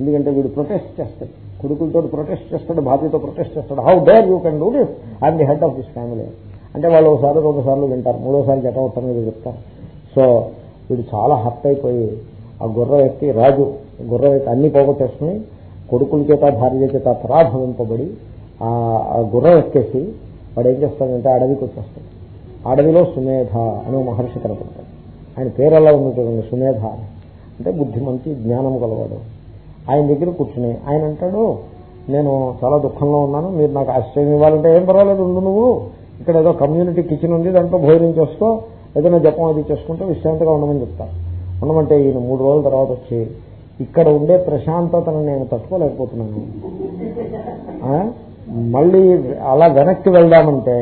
ఎందుకంటే వీడు ప్రొటెస్ట్ చేస్తాడు కొడుకులతో ప్రొటెస్ట్ చేస్తాడు భార్యతో ప్రొటెస్ట్ చేస్తాడు how dare you can do this I'm the head of this family అంటే వాళ్ళు ఒకసారి ఒకసార్లు వింటారు మూడోసారి జటవట్టం మీద చెప్తారు సో వీడు చాలా హర్ట్ అయిపోయి ఆ గుర్ర వ్యక్తి రాజు గుర్ర వ్యక్తి అన్ని పోగొట్టేసుకుని కొడుకుల చేత భార్య చేత పరాభవింపబడి ఆ గుర్రం ఎక్కేసి వాడు ఏం చేస్తాడంటే అడవికి వచ్చేస్తాడు అడవిలో సుమేధ అని మహర్షి కనపడతాడు ఆయన పేరు ఎలా ఉంది చూడండి సుమేధ అంటే బుద్ధిమంతి జ్ఞానం కలవాడు ఆయన దగ్గర కూర్చుని ఆయన అంటాడు నేను చాలా దుఃఖంలో ఉన్నాను మీరు నాకు ఆశ్చర్యం ఇవ్వాలంటే ఏం పర్వాలేదు ఉండు నువ్వు ఇక్కడ ఏదో కమ్యూనిటీ కిచెన్ ఉంది దాంట్లో భోజనం చేస్తూ ఏదైనా జపం అది చేసుకుంటూ విశ్రాంతిగా ఉండమని చెప్తాను ఉండమంటే ఈయన మూడు రోజుల తర్వాత వచ్చి ఇక్కడ ఉండే ప్రశాంతతను నేను తట్టుకోలేకపోతున్నాను మళ్ళీ అలా వెనక్కి వెళ్దామంటే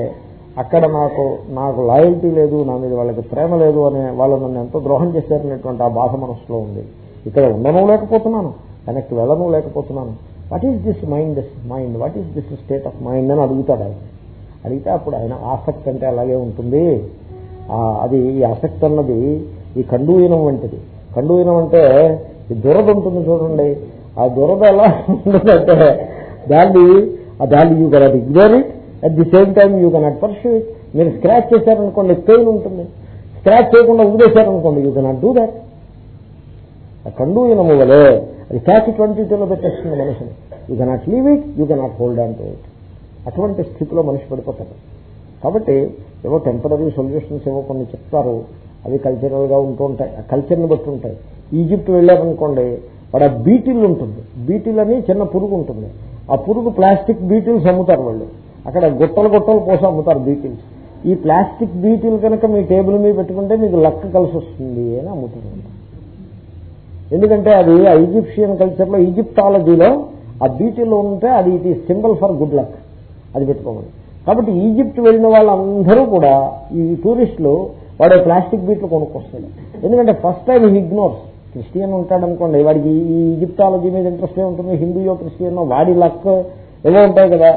అక్కడ నాకు నాకు లాయల్టీ లేదు నా మీద వాళ్ళకి ప్రేమ లేదు అనే వాళ్ళు నన్ను ఎంతో ద్రోహం చేశారనేటువంటి ఆ బాధ మనసులో ఉంది ఇక్కడ ఉండను లేకపోతున్నాను వెనక్కి వెళ్ళను లేకపోతున్నాను what is this mind mind what is this state of mind అని అడుగుతాడు ఆయన అడిగితే అప్పుడు ఆయన ఆసక్తి అంటే అలాగే ఉంటుంది అది ఈ ఆసక్తి అన్నది ఈ కండూయినం వంటిది కండూయినం అంటే ఈ దురద ఉంటుంది చూడండి ఆ దురద ఎలా ఉంటుందంటే దాన్ని దాన్ని you cannot ignore it at the same time you cannot pursue it మీరు స్క్రాచ్ చేశారనుకోండి పెయిన్ ఉంటుంది స్క్రాచ్ చేయకుండా వదిలేశారనుకోండి యూ కెనాట్ డూ దాట్ కండూయనము వలే అది క్యాచ్ ట్వంటీ టూలో పెట్టేస్తుంది మనిషిని you cannot leave it you cannot hold on it అటువంటి స్థితిలో మనిషి పడిపోతాడు కాబట్టి ఏవో టెంపరీ సొల్యూషన్స్ ఏవో కొన్ని చెప్తారు అవి కల్చరల్గా ఉంటూ ఉంటాయి ఆ కల్చర్ని బట్టి ఉంటాయి ఈజిప్ట్ వెళ్ళారనుకోండి వాడు ఆ బీటిల్ ఉంటుంది బీటిల్ అని చిన్న పురుగు ఉంటుంది ఆ పురుగు ప్లాస్టిక్ బీటిల్స్ అమ్ముతారు వాళ్ళు అక్కడ గుట్టలు గుట్టలు కోసం అమ్ముతారు బీటిల్స్ ఈ ప్లాస్టిక్ బీటిల్ కనుక మీ టేబుల్ మీద పెట్టుకుంటే మీకు లక్క కలిసి వస్తుంది అని అమ్ముతుంది ఎందుకంటే అది ఈజిప్షియన్ కల్చర్లో ఈజిప్టాలజీలో ఆ బీటీలో ఉంటే అది it is symbol for good luck అది పెట్టుకోమని కాబట్టి ఈజిప్ట్ వెళ్ళిన వాళ్ళందరూ కూడా ఈ టూరిస్టులు వాడు ప్లాస్టిక్ బీట్లు కొనుక్కొస్తాడు ఎందుకంటే first time he ignores Christian ఉంటాడు అనుకోండి వాడికి ఈ ఈజిప్టాలజీ మీద ఇంట్రెస్ట్ ఉంటుంది హిందూయో క్రిస్టియనో వాడి లక్ ఏదో ఉంటాయి కదా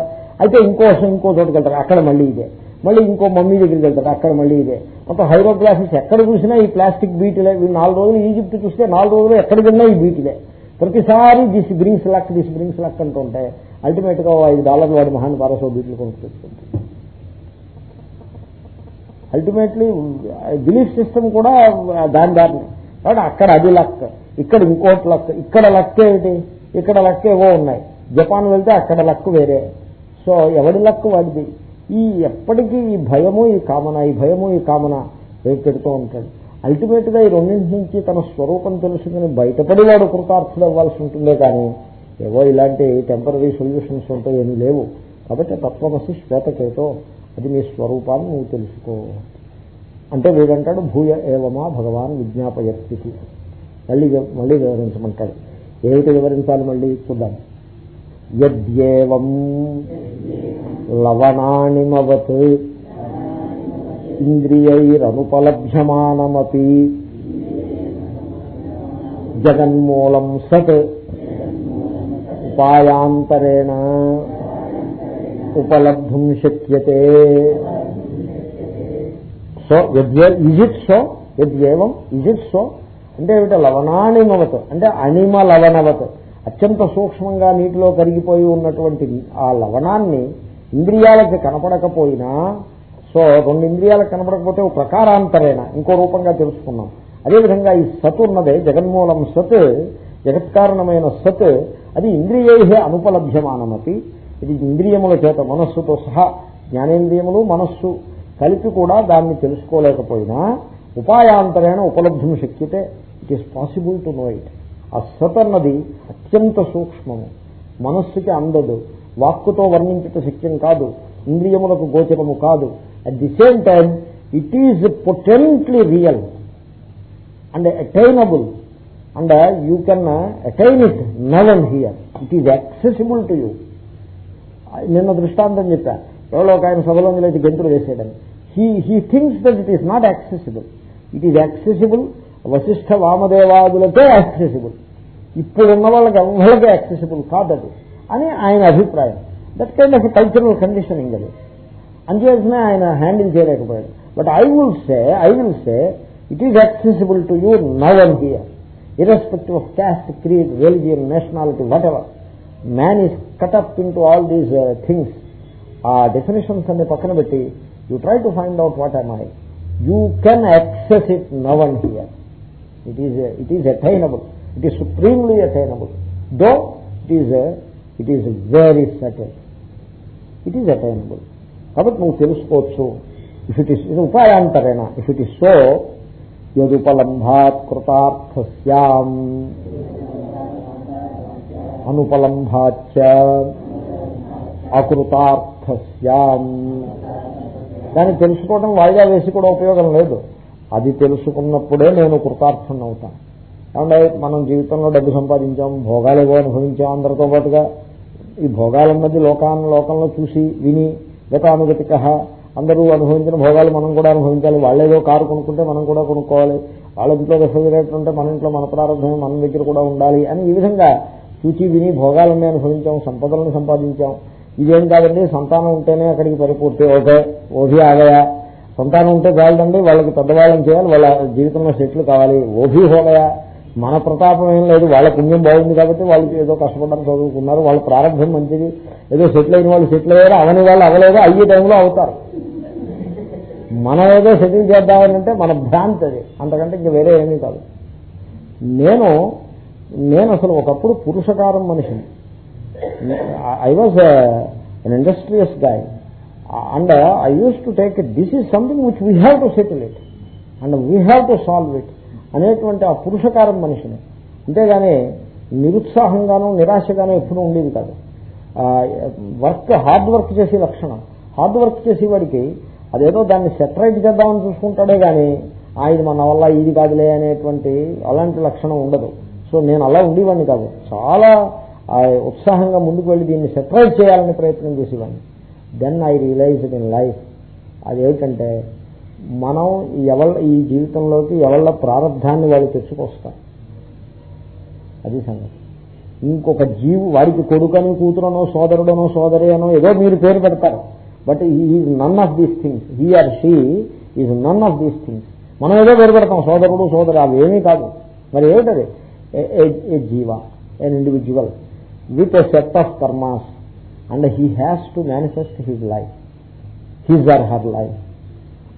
అయితే ఇంకోసం ఇంకో చోటుకి వెళ్తారు అక్కడ మళ్ళీ ఇదే మళ్ళీ ఇంకో మమ్మీ దగ్గరికి వెళ్తాడు అక్కడ మళ్ళీ ఇదే మొత్తం హైరోగ్లాసెస్ ఎక్కడ చూసినా ఈ ప్లాస్టిక్ బీటులే నాలుగు రోజులు ఈజిప్ట్ చూస్తే నాలుగు రోజులు ఎక్కడ తిన్నా ఈ బీటులే ప్రతిసారి this brings luck this brings luck అంటూ ఉంటాయి అల్టిమేట్ గా ఐదు డాలర్లు వాడి మహాన్ పారసో బీట్లు కొనుక్కొచ్చుకుంటుంది అల్టిమేట్లీ బిలీఫ్ సిస్టమ్ కూడా దాని దారిని కాబట్టి అక్కడ అది లక్ ఇక్కడ ఇంకోటి లక్ ఇక్కడ లక్ ఏమిటి ఇక్కడ లక్ ఏవో ఉన్నాయి జపాన్ వెళ్తే అక్కడ లక్ వేరే సో ఎవడి లక్ వాడిది ఈ ఎప్పటికీ ఈ భయము ఈ కామన ఈ భయము ఈ కామన పెడుతూ ఉంటాడు అల్టిమేట్ గా ఈ రెండింటి నుంచి తన స్వరూపం తెలుసుకుని బయటపడి వాడు కృతార్థులు అవ్వాల్సి ఉంటుందే కానీ ఏవో ఇలాంటి టెంపరీ సొల్యూషన్స్ ఉంటే ఏమీ లేవు కాబట్టి తత్వమసి శ్వేతకేతో అది మీ స్వరూపాన్ని నువ్వు తెలుసుకో అంటే వీడంటాడు భూయ ఏవమా భగవాన్ విజ్ఞాపయక్తికి మళ్ళీ మళ్ళీ వివరించమంటాడు ఏమిటి వివరించాలి మళ్ళీ చూద్దాం యద్యేవం లవణానిమవత్ ఇంద్రియైరనుపలభ్యమానమీ జగన్మూలం సత్ ఉపాయాంతరేణ ఉపలబ్ధుం శక్యతే సో ఇజిట్ సో యద్యేవం ఇజిట్ సో అంటే ఏమిటి లవణానిమవత్ అంటే అనిమ లవణవత్ అత్యంత సూక్ష్మంగా నీటిలో కరిగిపోయి ఉన్నటువంటి ఆ లవణాన్ని ఇంద్రియాలకి కనపడకపోయినా సో రెండు ఇంద్రియాలకు కనపడకపోతే ఒక ప్రకారాంతరేణ ఇంకో రూపంగా తెలుసుకున్నాం అదేవిధంగా ఈ సత్ ఉన్నదే జగన్మూలం సత్ జగత్కారణమైన సత్ అది ఇంద్రియే అనుపలభ్యమానమతి ఇది ఇంద్రియముల చేత మనస్సుతో సహా జ్ఞానేంద్రియములు మనస్సు కలిపి కూడా దాన్ని తెలుసుకోలేకపోయినా ఉపాయాంతరేణ ఉపలబ్ధం శక్తితే it is possible to know it ఆ సత్ అన్నది అత్యంత సూక్ష్మము మనస్సుకి అందదు వాక్కుతో వర్ణించట శక్యం కాదు ఇంద్రియములకు గోచరము కాదు at the same time it is potently real and attainable and you can attain it now and here it is accessible to you నిన్న దృష్టాంతం చెప్పా ఎవరో ఒక ఆయన సభలో గంతులు వేసేయడం he he thinks that it is not accessible it is accessible Vasishtha వామదేవాదులకే accessible ఇప్పుడు ఉన్న వాళ్ళకి అందరికీ యాక్సెసిబుల్ కాదది అని ఆయన అభిప్రాయం that kind of cultural conditioning అది అంచేతనే ఆయన హ్యాండిల్ చేయలేకపోయాడు but I will say I will say it is accessible to you now and here irrespective of caste creed religion nationality whatever man is caught up into all these things ఆ definitions అన్ని పక్కన పెట్టి you try to find out what am I you can access it now and here It is, a, it is attainable. It is supremely attainable. Though it is, a, it is very subtle. It is attainable. కాబట్టి నువ్వు తెలుసుకోవచ్చు if it is ఇది ఉపాయాంతరేణ if it is so యదుపలంభాత్ కృతార్థస్యాం అనుపలంభాచ అకృతార్థస్యాం దాన్ని తెలుసుకోవడం వాయిదా వేసి కూడా ఉపయోగం లేదు అది తెలుసుకున్నప్పుడే నేను కృతార్థం అవుతాను అంటే మనం జీవితంలో డబ్బు సంపాదించాం భోగాలు ఏవో అనుభవించాం అందరితో పాటుగా ఈ భోగాల మధ్య లోకాన్ని లోకంలో చూసి విని గతానుగతిక అందరూ అనుభవించిన భోగాలు మనం కూడా అనుభవించాలి వాళ్ళేదో కారు కొనుక్కుంటే మనం కూడా కొనుక్కోవాలి వాళ్ళ ఇంట్లో రెఫ్రిజిరేటర్ ఉంటే మన ఇంట్లో మన ప్రారంభం మన దగ్గర కూడా ఉండాలి అని ఈ విధంగా చూచి విని భోగాలన్నీ అనుభవించాం సంపదలను సంపాదించాం ఇదేం కాదండి సంతానం ఉంటేనే అక్కడికి పరిపూర్తి ఓకే ఓహి ఆగయా సంతానం ఉంటే చాలండి వాళ్ళకి పెద్దవాళ్ళని చేయాలి వాళ్ళ జీవితంలో సెటిల్ కావాలి ఓభీ హోదయా మన ప్రతాపం ఏం లేదు వాళ్ళ పుణ్యం బాగుంది కాబట్టి వాళ్ళకి ఏదో కష్టపడడం చదువుకున్నారు వాళ్ళ ప్రారంభం మంచిది ఏదో సెటిల్ అయిన వాళ్ళు సెటిల్ అయ్యారు అవని వాళ్ళు అవలేదో అయ్యే టైంలో అవుతారు మనం ఏదో సెటిల్ అంటే మన భ్రాంతి అది అంతకంటే ఇంక వేరే ఏమీ కాదు నేను నేను అసలు ఒకప్పుడు పురుషకారం మనిషిని I was industrious guy and I used to take this is something which we have to settle it and we have to solve it అనేటువంటి ఆ పురుషకారం మనిషిని అంతేగాని నిరుత్సాహంగానూ నిరాశగానూ ఎప్పుడూ ఉండేది కాదు వర్క్ హార్డ్ వర్క్ చేసే లక్షణం హార్డ్ వర్క్ చేసేవాడికి అదేదో దాన్ని సెటరైట్ చేద్దామని చూసుకుంటాడే కానీ ఆయన మన వల్ల ఇది కాదులే అనేటువంటి అలాంటి లక్షణం ఉండదు సో నేను అలా ఉండేవాడిని కాదు చాలా ఉత్సాహంగా ముందుకు వెళ్ళి దీన్ని సెటరైట్ చేయాలని ప్రయత్నం చేసేవాడిని then I realized in life అదేమిటంటే మనం ఎవళ్ళ ఈ జీవితంలోకి ఎవళ్ళ ప్రారంధాన్ని వాళ్ళు తెచ్చుకొస్తారు అది సంగతి ఇంకొక జీవు వాడికి కొడుకని కూతురనో సోదరుడనో సోదరి అనో ఏదో మీరు పేరు పెడతారు బట్ ఈ none of these things he or or she is none of these things మనం ఏదో పేరు పెడతాం సోదరుడు సోదరు అవి ఏమీ కాదు మరి ఏమిటది ఏ జీవ an individual with a set of karmas and he has to manifest his life his or her life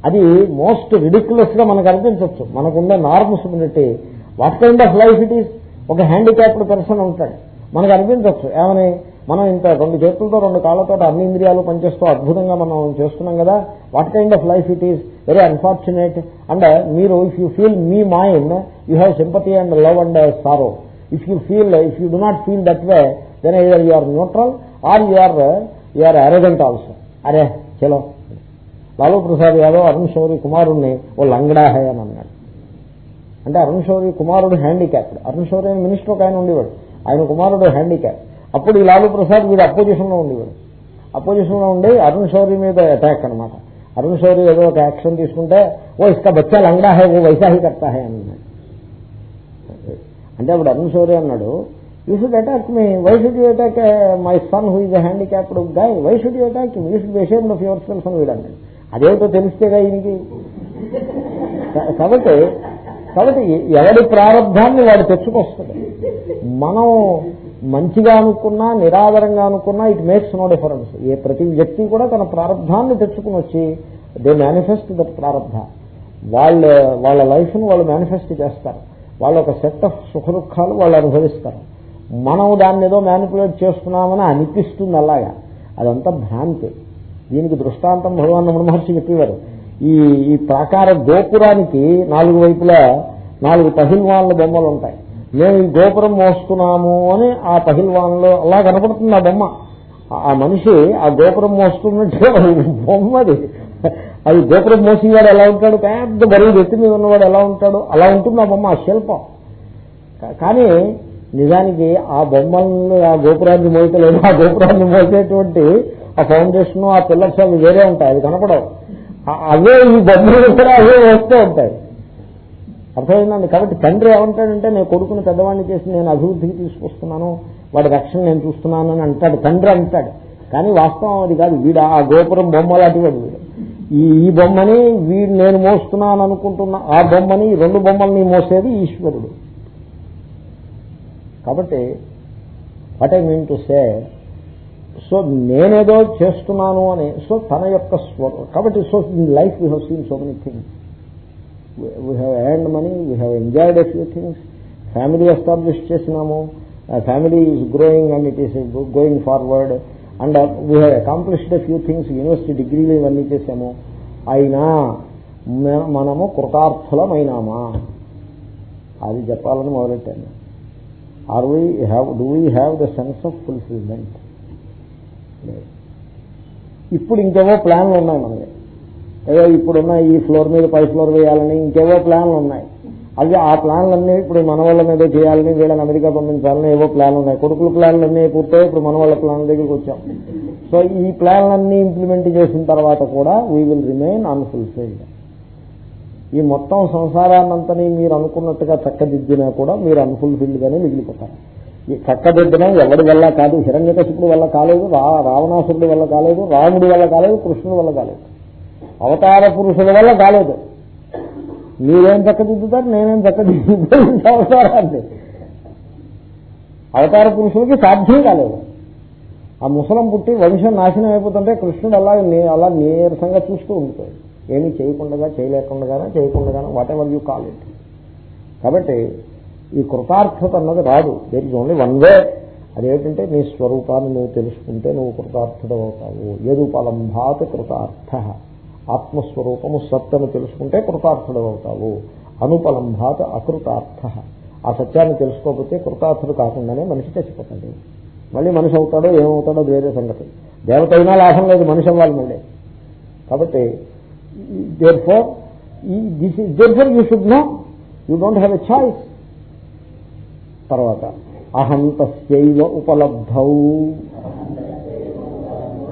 అది మోస్ట్ రిడిక్యులస్ గా మనకు అనిపించవచ్చు మనకుండే నార్మల్స్ బట్టి what kind of life it is ఒక హ్యాండిక్యాప్డ్ పర్సన్ ఉంటాడు మనకు అనిపించవచ్చు ఏమని మనం ఇంత రెండు చేతులతో రెండు కాళ్ళతో అన్ని ఇంద్రియాలు పనిచేస్తూ అద్భుతంగా మనం చేస్తున్నాం కదా what kind of life it is very unfortunate and మీరు if you feel me mind you have sympathy and love and sorrow if you feel if you do not feel that way then either you're neutral or you're you're అరగంట also అరే చలో లాలూ ప్రసాద్ యాదవ్ అరుణ్ శౌరి కుమారుడిని ఓ లంగడా హే అని అన్నాడు అంటే అరుణ్ శౌరి కుమారుడు handicapped Arun Shouri అని minister ఒక ఆయన ఉండేవాడు ఆయన కుమారుడు హ్యాండిక్యాప్ అప్పుడు ఈ లాలూ ప్రసాద్ వీడు అపోజిషన్లో ఉండేవాడు అపోజిషన్లో ఉండి అరుణ్ శౌరి మీద అటాక్ అనమాట అరుణ్ శౌరి ఏదో ఒక యాక్షన్ తీసుకుంటే ఓ ఇసుక బచ్చా లంగడా హే ఓ వైసాహి కర్తా హే అన్నాడు అంటే అప్పుడు అరుణ్ శౌరి అన్నాడు You should attack me why should you attack my son son is is a handicapped guy? Why should you attack him? You should be అని వీడండి అదేమిటో తెలిస్తేగా ఈయనకి కాబట్టి కాబట్టి ఎవరి ప్రారంభాన్ని వాడు తెచ్చుకొస్తుంది మనం మంచిగా అనుకున్నా నిరాదరంగా అనుకున్నా ఇట్ మేక్స్ నో డిఫరెన్స్ ఏ ప్రతి వ్యక్తి కూడా తన ప్రారంభాన్ని తెచ్చుకుని వచ్చి దే మేనిఫెస్ట్ ద ప్రారంభ వాళ్ళ వాళ్ళ లైఫ్ను వాళ్ళు మేనిఫెస్ట్ చేస్తారు వాళ్ళ ఒక సెట్ ఆఫ్ సుఖ దుఃఖాలు వాళ్ళు అనుభవిస్తారు మనం దాన్ని ఏదో మ్యానిపులేట్ చేస్తున్నామని అనిపిస్తుంది అలాగా అదంతా భ్రాంతి దీనికి దృష్టాంతం భగవాన్ బ్రహ్మహర్షి చెప్పేవారు ఈ ఈ ప్రాకార గోపురానికి నాలుగు వైపులా నాలుగు పహిల్వాన్ల బొమ్మలు ఉంటాయి మేము ఈ గోపురం మోస్తున్నాము అని ఆ పహిల్వాన్లో అలా కనపడుతుంది ఆ బొమ్మ ఆ మనిషి ఆ గోపురం మోస్తున్నట్టు బొమ్మది అది గోపురం మోసేవాడు ఎలా ఉంటాడు పెద్ద బరువు ఎత్తి మీద ఉన్నవాడు ఎలా ఉంటాడు అలా ఉంటుంది ఆ బొమ్మ ఆ శిల్పం కానీ నిజానికి ఆ బొమ్మలను ఆ గోపురాన్ని మోయటలేదు ఆ గోపురాన్ని మోసేటువంటి ఆ ఫౌండేషన్ ఆ పిల్లర్స్ అవి వేరే ఉంటాయి అది కనపడవు అవే ఈ బొమ్మలు కూడా అవే వస్తూ ఉంటాయి అర్థమైందండి కాబట్టి తండ్రి ఏమంటాడంటే నేను కొడుకుని పెద్దవాడిని చేసి నేను అభివృద్ధికి తీసుకొస్తున్నాను వాడి రక్షణ నేను చూస్తున్నాను అని అంటాడు తండ్రి అంటాడు కానీ వాస్తవం అది కాదు వీడు ఆ గోపురం బొమ్మ లాంటి వాడు వీడు ఈ ఈ బొమ్మని వీడు నేను మోస్తున్నాను అనుకుంటున్న ఆ బొమ్మని రెండు బొమ్మల్ని మోసేది ఈశ్వరుడు కాబట్టి what I mean to say so నేనేదో చేస్తున్నాను అని సో తన యొక్క కాబట్టి so in life we have seen so many things we have earn money we have enjoyed a few things family establish చేసినాము family is growing and it is going forward and we have accomplished a few things university డిగ్రీలు ఇవన్నీ చేసాము అయినా మనము కృతార్థులమైనామా అది చెప్పాలని మొదలెట్టాను are we have do we have the sense of fulfillment ఇప్పుడు ఇంకేవో ప్లాన్లు ఉన్నాయి మనకి ఏదో ఇప్పుడున్న ఈ ఫ్లోర్ మీద పై ఫ్లోర్ వేయాలని ఇంకేవో ప్లాన్లు ఉన్నాయి అవి ఆ ప్లాన్లన్నీ ఇప్పుడు మనవాళ్ళ మీద చేయాలని వీళ్ళని అమెరికా పంపించాలని ఏవో ప్లాన్ ఉన్నాయి కొడుకుల ప్లాన్లన్నీ పూర్తయి ఇప్పుడు మనవాళ్ళ ప్లాన్ దగ్గరికి వచ్చాం సో ఈ ప్లాన్లన్నీ ఇంప్లిమెంట్ చేసిన తర్వాత కూడా వీ విల్ రిమైన్ అన్ఫుల్ఫిల్డ్ ఈ మొత్తం సంసారాన్నంతని మీరు అనుకున్నట్టుగా చక్కదిద్దినా కూడా మీరు అన్ఫుల్ఫిల్డ్ గానే మిగిలిపోతారు ఈ చక్కదిద్దడం ఎవరి వల్ల కాదు హిరణ్యకశిపుడు వల్ల కాలేదు రా రావణాసురుడు వల్ల కాలేదు రాముడి వల్ల కాలేదు కృష్ణుడు వల్ల కాలేదు అవతార పురుషుల వల్ల కాలేదు మీరేం చక్కదిద్దుతారు నేనేం చక్కదిద్దుతారు అవతార పురుషులకి సాధ్యం కాలేదు ఆ ముసలం పుట్టి వంశం నాశనం అయిపోతుంటే కృష్ణుడు అలా అలా నీరసంగా చూస్తూ ఉండిపోయాడు ఏమీ చేయకుండా చేయలేకుండా చేయకుండా whatever you call it కాబట్టి ఈ కృతార్థత అన్నది రాదు there is only one way అదేమిటంటే నీ స్వరూపాన్ని నువ్వు తెలుసుకుంటే నువ్వు కృతార్థుడవుతావు ఏదుపలంభాత్ కృతార్థ ఆత్మస్వరూపము సత్ అని తెలుసుకుంటే అవుతావు అనుపలంభాత్ అకృతార్థ ఆ సత్యాన్ని తెలుసుకోకపోతే కృతార్థుడు కాకుండానే మనిషి చచ్చిపోతాడు మళ్ళీ మనిషి అవుతాడో ఏమవుతాడో వేరే సంగతి దేవత అయినా లాభం లేదు మనిషి అవ్వాలి మళ్ళీ కాబట్టి therefore you should no you don't have a choice తర్వాత అహం తస్యైవ ఉపలబ్ధౌ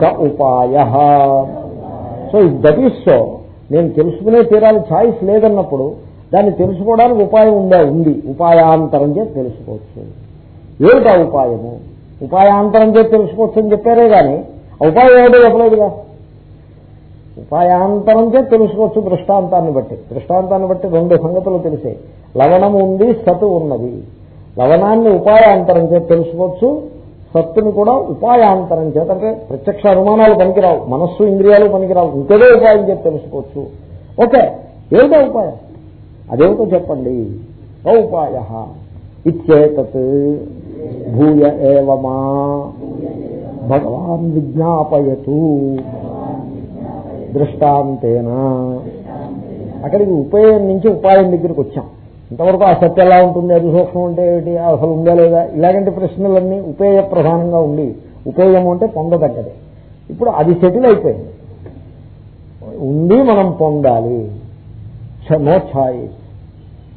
క ఉపాయ so it that is so నేను తెలుసుకునే తీరాలి ఛాయిస్ లేదన్నప్పుడు దాన్ని తెలుసుకోవడానికి ఉపాయం ఉందా ఉంది ఉపాయాంతరం చేసి తెలుసుకోవచ్చు ఏమిటా ఉపాయము ఉపాయాంతరం చేసి తెలుసుకోవచ్చు అని చెప్పారే కానీ ఉపాయం ఏదో చెప్పలేదుగా ఉపాయాంతరం చే తెలుసుకోవచ్చు దృష్టాంతాన్ని బట్టి దృష్టాంతాన్ని బట్టి రెండు సంగతులు తెలిసాయి లవణం ఉంది సత్ ఉన్నది లవణాన్ని ఉపాయాంతరం చే తెలుసుకోవచ్చు సత్తుని కూడా ఉపాయాంతరం చేత అంటే ప్రత్యక్ష అనుమానాలు పనికిరావు మనస్సు ఇంద్రియాలు పనికిరావు ఇంకేదో ఉపాయం చేసి తెలుసుకోవచ్చు ఓకే ఏదో ఉపాయం అదేమిటో చెప్పండి ఉపాయ ఇచ్చేతత్ భూయ ఏవమా భగవాన్ విజ్ఞాపయతు దృష్టాంతేనా అక్కడికి ఉపయోగం నుంచి ఉపాయం దగ్గరికి వచ్చాం ఇంతవరకు ఆ సత్య ఎలా ఉంటుంది అది సూక్ష్మం అంటే ఏమిటి అసలు ఉందా లేదా ఇలాంటి ప్రశ్నలన్నీ ఉపేయ ప్రధానంగా ఉండి ఉపయోగం అంటే పొందదగ్గదే ఇప్పుడు అది సెటిల్ అయిపోయింది ఉంది మనం పొందాలి no choice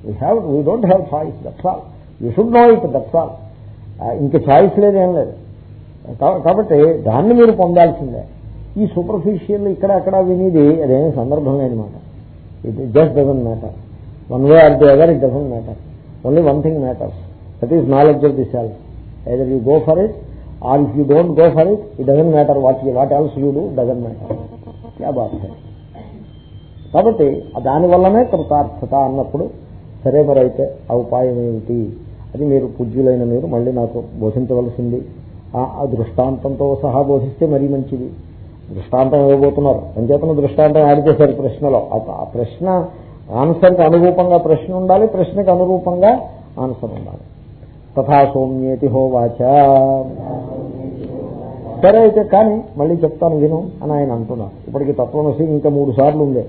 we have we don't have choice that's all you should know it that's all ఇంక ఛాయిస్ లేదు ఏం లేదు కాబట్టి దాన్ని మీరు పొందాల్సిందే ఈ సూపర్ఫిషియల్ ఇక్కడ అక్కడ వినేది అదేం సందర్భం లేనమాట it just doesn't matter one way or the other it doesn't matter only one thing matters that is knowledge of the self either you go for it or if you don't go for it it doesn't matter what what else you do doesn't matter బాధ కాబట్టి దానివల్లనే కృతార్థత అన్నప్పుడు సరే మరి అయితే ఆ ఉపాయం ఏమిటి అది మీరు పూజ్యులైన మీరు మళ్ళీ నాకు బోధించవలసింది ఆ దృష్టాంతంతో సహా బోధిస్తే మరీ మంచిది దృష్టాంతం ఇవ్వబోతున్నారు అంచేతన దృష్టాంతం యాడ్ చేశారు ప్రశ్నలో ఆ ప్రశ్న ఆన్సర్కి అనురూపంగా ప్రశ్న ఉండాలి ప్రశ్నకు అనురూపంగా ఆన్సర్ ఉండాలి తథా సౌమ్యేతి హోవాచ సరే అయితే కానీ మళ్ళీ చెప్తాను విను అని ఆయన అంటున్నారు ఇప్పటికి తత్వమసి ఇంకా మూడు సార్లు ఉంది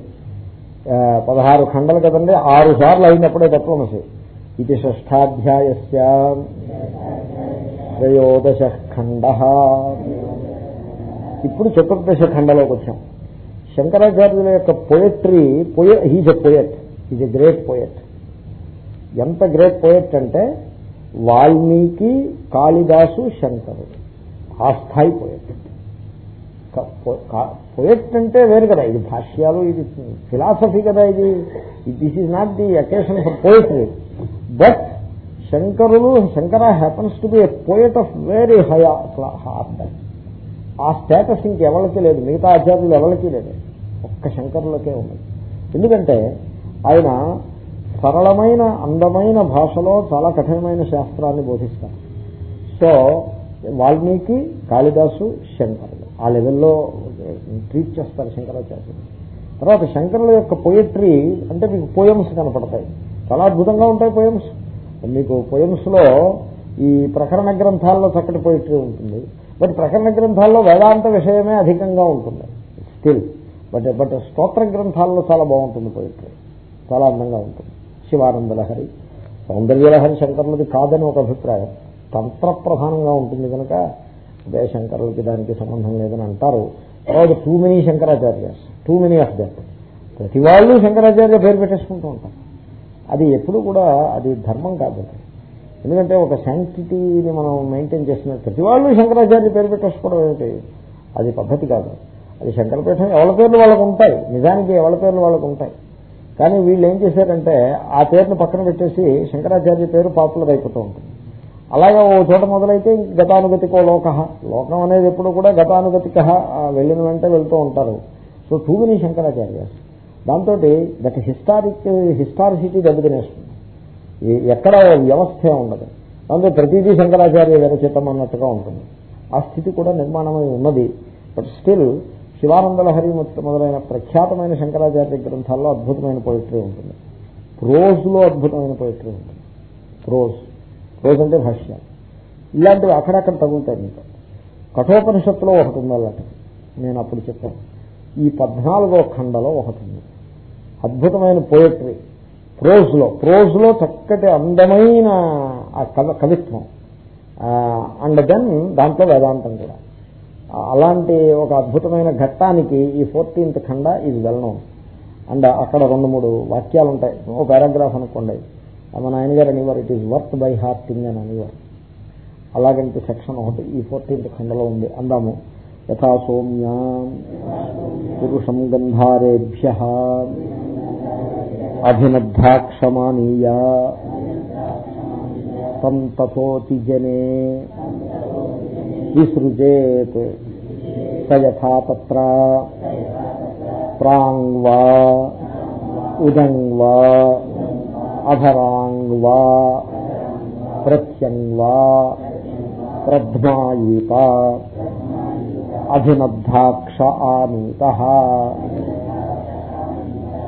పదహారు ఖండలు కదండి ఆరు సార్లు అయినప్పుడే తత్వమసి ఇది షష్టాధ్యాయ త్రయోదశ ఖండ ఇప్పుడు చతుర్దశ ఖండలోకి వచ్చాం శంకరాచార్యుల యొక్క పోయట్రీ పోయ he's a poet is a great poet ఎంత గ్రేట్ పోయట్ అంటే వాల్మీకి కాళిదాసు శంకరుడు ఆ స్థాయి పోయట్ పోయట్ అంటే వేరు కదా ఇది భాష్యాలు ఇది ఫిలాసఫీ కదా ఇది this is not the occasion for poetry but శంకరులు Shankara happens to be a poet of very high order ఆ స్టేటస్ ఇంకెవరికి లేదు మిగతా ఆచార్యులు ఎవరికి లేదు ఒక్క శంకరులకే ఉన్నది ఎందుకంటే ఆయన సరళమైన అందమైన భాషలో చాలా కఠినమైన శాస్త్రాన్ని బోధిస్తారు సో వాల్మీకి కాళిదాసు శంకరులు ఆ లెవెల్లో ట్రీట్ చేస్తారు శంకరాచార్యులు తర్వాత శంకరుల యొక్క పోయట్రీ అంటే మీకు పోయమ్స్ కనపడతాయి చాలా అద్భుతంగా ఉంటాయి పోయమ్స్ మీకు పోయమ్స్లో ఈ ప్రకరణ గ్రంథాల్లో చక్కటి పోయిటరీ ఉంటుంది బట్ ప్రకరణ గ్రంథాల్లో వేదాంత విషయమే అధికంగా ఉంటుంది స్టిల్ బట్ బట్ స్తోత్ర గ్రంథాల్లో చాలా బాగుంటుంది పోయిట్రీ చాలా అందంగా ఉంటుంది శివానందలహరి సౌందర్యలహరి శంకరులది కాదని ఒక అభిప్రాయం తంత్ర ప్రధానంగా ఉంటుంది కనుక అదే శంకరులకి దానికి సంబంధం లేదని అంటారు తర్వాత too many Shankaracharyas too many of that ప్రతి వాళ్ళు శంకరాచార్య పేరు పెట్టేసుకుంటూ ఉంటారు అది ఎప్పుడు కూడా అది ధర్మం కాదు ఎందుకంటే ఒక శాంక్టిటీని మనం మెయింటైన్ చేస్తున్న ప్రతి వాళ్ళు శంకరాచార్య పేరు పెట్టేసుకోవడం ఏమిటి అది పద్ధతి కాదు అది శంకరపీఠం ఎవరి పేర్లు వాళ్ళకు ఉంటాయి నిజానికి ఎవరి పేర్లు వాళ్ళకు ఉంటాయి కానీ వీళ్ళు ఏం చేశారంటే ఆ పేరును పక్కన పెట్టేసి శంకరాచార్య పేరు పాపులర్ అయిపోతూ ఉంటుంది అలాగే ఓ చోట మొదలైతే గతానుగతికో లోక లోకం అనేది ఎప్పుడు కూడా గతానుగతిక వెళ్ళిన వెంట వెళ్తూ ఉంటారు సో టూ శంకరాచార్య దాంతో దట్ హిస్టారిక్ హిస్టారిసిటీ దెబ్బతినేస్తుంది ఎక్కడ వ్యవస్థే ఉండదు అంటే ప్రతిదీ శంకరాచార్య విరచితం అన్నట్టుగా ఉంటుంది ఆ స్థితి కూడా నిర్మాణమై ఉన్నది బట్ స్టిల్ శివానందలహరి మొదలైన ప్రఖ్యాతమైన శంకరాచార్య గ్రంథాల్లో అద్భుతమైన పోయిటరీ ఉంటుంది ప్రోజ్లో అద్భుతమైన పోయిటరీ ఉంటుంది ప్రోజ్ ప్రోజ్ అంటే భాష్యం ఇలాంటివి అక్కడక్కడ తగులుతాయి మీకు కఠోపనిషత్తులో ఒకటి ఉంది నేను అప్పుడు చెప్పాను ఈ పద్నాలుగో ఖండలో ఒకటి ఉంది అద్భుతమైన పోయిటరీ ప్రోజ్లో ప్రోజ్లో చక్కటి అందమైన ఆ కవ కవిత్వం అండ్ దెన్ దాంట్లో వేదాంతం కూడా అలాంటి ఒక అద్భుతమైన ఘట్టానికి ఈ ఫోర్టీన్త్ ఖండ ఇది వెళ్ళను అండ్ అక్కడ రెండు మూడు వాక్యాలు ఉంటాయి ఓ పారాగ్రాఫ్ అనుకోండి మన ఆయన గారు అనేవారు it is worth by hurting అని అనేవారు అలాగంటే సెక్షన్ ఒకటి ఈ ఫోర్టీన్త్ ఖండలో ఉంది అందాము యథా సోమ్యా పురుషం గంధారేభ్య అభినద్ధాక్షమానీయా తం తథోతి జనే విసృజేత్ సయథాతత్ర ప్రాంగ్వా ఉదంగ్వా అధరాంగ్వా ప్రత్యంగ్వా ప్రధ్మాయుత అభినబ్ధాక్ష ఆనీత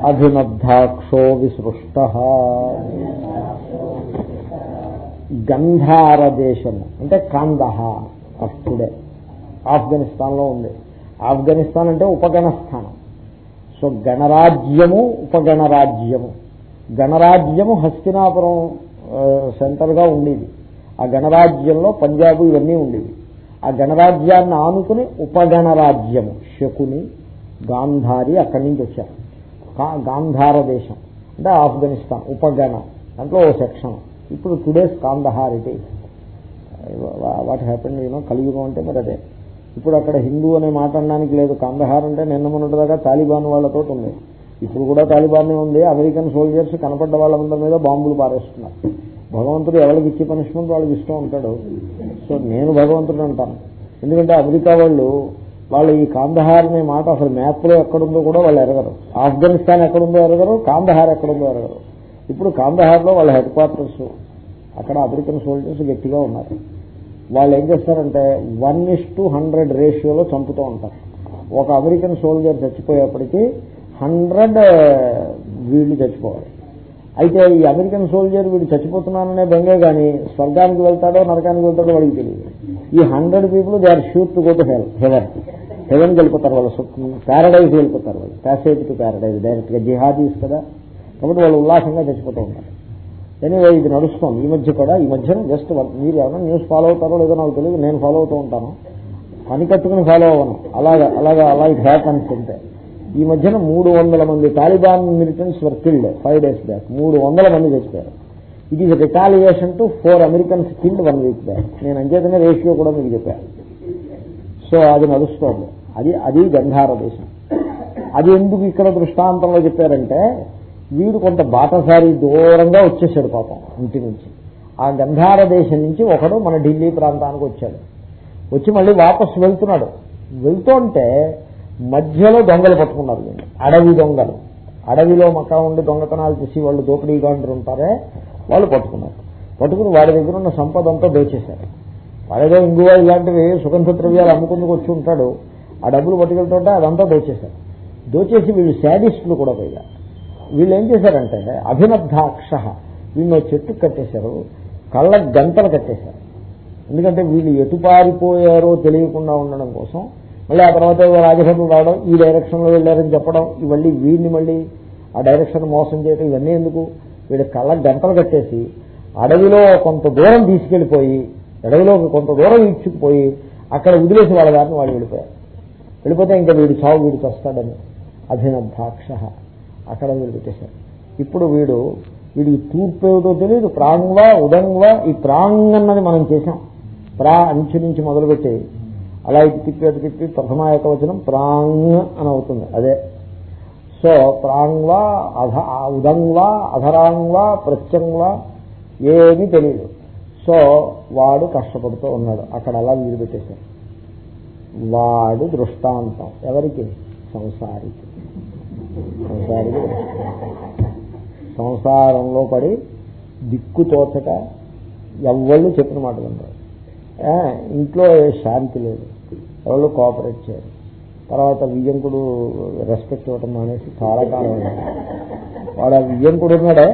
అభినబ్ధాక్షో విసృష్ట గంధార దేశము అంటే కాందహ అప్పుడే ఆఫ్ఘనిస్తాన్లో ఉంది ఆఫ్ఘనిస్తాన్ అంటే ఉపగణ స్థానం సో గణరాజ్యము ఉపగణరాజ్యము గణరాజ్యము హస్తినాపురం సెంటర్గా ఉండేది ఆ గణరాజ్యంలో పంజాబ్ ఇవన్నీ ఉండేవి ఆ గణరాజ్యాన్ని ఆనుకుని ఉపగణరాజ్యము శకుని గాంధారి అక్కడి నుంచి వచ్చారు గాంధార దేశం అంటే ఆఫ్ఘనిస్తాన్ ఉపగణ దాంట్లో ఓ సెక్షన్ ఇప్పుడు today's Kandahar it is what happen you know కలియుగం అంటే మరి అదే ఇప్పుడు అక్కడ హిందూ అనే మాట అనడానికి లేదు కాందహార్ అంటే నిన్న మొన్నటిదాకా తాలిబాన్ వాళ్లతో ఉంది ఇప్పుడు కూడా తాలిబాన్ ఉంది అమెరికన్ సోల్జర్స్ కనపడ్డ వాళ్ళందరి మీద బాంబులు పారేస్తున్నారు భగవంతుడు ఎవరికి ఇచ్చే పనిష్మెంట్ వాళ్ళకి ఇష్టం ఉంటాడు సో నేను భగవంతుడు అంటాను ఎందుకంటే అమెరికా వాళ్ళు వాళ్ళు ఈ కాందహార్ అనే మాట అసలు మ్యాప్లో ఎక్కడుందో కూడా వాళ్ళు ఎరగరు ఆఫ్ఘనిస్తాన్ ఎక్కడుందో ఎరగరు కాందహార్ ఎక్కడుందో ఎరగరు ఇప్పుడు కాందహార్లో వాళ్ళ హెడ్ క్వార్టర్స్ అక్కడ అమెరికన్ సోల్జర్స్ గట్టిగా ఉన్నారు వాళ్ళు ఏం చేస్తారంటే వన్ ఇస్ టు హండ్రెడ్ రేషియోలో చంపుతూ ఉంటారు ఒక అమెరికన్ సోల్జర్ చచ్చిపోయేప్పటికీ హండ్రెడ్ వీళ్ళు చచ్చిపోవాలి అయితే ఈ అమెరికన్ సోల్జర్ వీడు చచ్చిపోతున్నాననే బెంగే కానీ స్వర్గానికి వెళ్తాడో నరకానికి వెళ్తాడో వాడికి తెలియదు ఈ hundred people they are sure to go to heaven heaven వెళ్ళిపోతారు వాళ్ళు ప్యారడైజ్ వెళ్ళిపోతారు వాళ్ళు ప్యాసేజ్ టు ప్యారడైజ్ డైరెక్ట్ గా జిహాదీస్ కదా కాబట్టి వాళ్ళు ఉల్లాసంగా చచ్చిపోతూ ఉంటారు ఎనీవే ఇది నడుస్తాం ఈ మధ్య కూడా ఈ మధ్యన జస్ట్ మీరు ఏమైనా న్యూస్ ఫాలో అవుతారో లేదో నాకు తెలియదు నేను ఫాలో అవుతూ ఉంటాను పని కట్టుకుని ఫాలో అవ్వను అలాగా అలాగా అలా ఇట్ హ్యాపన్స్ ఈ మధ్యన మూడు వందల మంది Taliban militants were killed five days back మూడు వందల మంది చచ్చిపోయారు it is retaliation to four Americans కింద వన్ వీక్ బ్యాక్ నేను అంచేతనే రేషియో కూడా మీకు చెప్పాను సో అది నడుస్తోంది అది అది గంధార దేశం అది ఎందుకు ఇక్కడ దృష్టాంతంలో చెప్పారంటే వీడు కొంత బాటసారి దూరంగా వచ్చేసాడు పాపం ఇంటి నుంచి ఆ గంధార దేశం నుంచి ఒకడు మన ఢిల్లీ ప్రాంతానికి వచ్చాడు వచ్చి మళ్ళీ వాపస్ వెళ్తున్నాడు వెళ్తుంటే మధ్యలో దొంగలు పట్టుకున్నారు అడవి దొంగలు అడవిలో మకా ఉండి దొంగతనాలు చేసి వాళ్ళు దోపిడీగా ఉంటారే వాళ్ళు పట్టుకున్నారు పట్టుకుని వాడి దగ్గర ఉన్న సంపద అంతా దోచేశారు వాడేదో ఇంగువ ఇలాంటివి సుగంధ ద్రవ్యాలు అమ్ముకుందుకు వచ్చి ఉంటాడు ఆ డబ్బులు పట్టుకెళ్తుంటే అదంతా దోచేశారు దోచేసి వీళ్ళు శాడిస్టులు కూడా పైగా వీళ్ళు ఏం చేశారంటే అభినద్ధాక్ష వీళ్ళు చెట్టు కట్టేశారు కళ్ళ గంటలు కట్టేశారు ఎందుకంటే వీళ్ళు ఎటు పారిపోయారో తెలియకుండా ఉండడం కోసం మళ్ళీ ఆ తర్వాత రాజభటులు రావడం ఈ డైరెక్షన్లో వెళ్ళారని చెప్పడం ఇవన్నీ వీడిని మళ్ళీ ఆ డైరెక్షన్ మోసం చేయడం ఇవన్నీ ఎందుకు వీడు కళ్ళకు గంటలు కట్టేసి అడవిలో కొంత దూరం తీసుకెళ్లిపోయి అడవిలోకి కొంత దూరం ఇచ్చుకుపోయి అక్కడ వదిలేసి వాళ్ళ దాన్ని వాళ్ళు వెళ్ళిపోయారు వెళ్ళిపోతే ఇంకా వీడు చావు వీడు వస్తాడని అభినద్ధాక్ష అక్కడ వీడు పెట్టేశారు ఇప్పుడు వీడు వీడి తూర్పు ఏమిటో తెలియదు ప్రాంగ్వా ఉదంగ్వా ఈ ప్రాంగ్ అన్నది మనం చేశాం ప్రా అంచు నుంచి మొదలుపెట్టి అలా ఇది తిప్పి అది తిప్పి యొక్క వచనం ప్రాంగ్ అని అవుతుంది అదే సో ప్రాంగ్వా అధ ఉదంగ్వా అధరాంగ్వా ప్రత్యంగ్వా ఏమీ తెలియదు సో వాడు కష్టపడుతూ ఉన్నాడు అక్కడ అలా వీలు పెట్టేశారు వాడు దృష్టాంతం ఎవరికి సంసారికి సంసారికి సంసారంలో పడి దిక్కు తోచక ఎవళ్ళు చెప్పిన మాట ఉంటారు ఇంట్లో శాంతి లేదు ఎవరు కోఆపరేట్ చేయరు తర్వాత వియ్యంకుడు రెస్పెక్ట్ ఇవ్వటం మానేసి చాలా కాలం వాడు ఆ వియ్యంకుడు ఉన్నాడే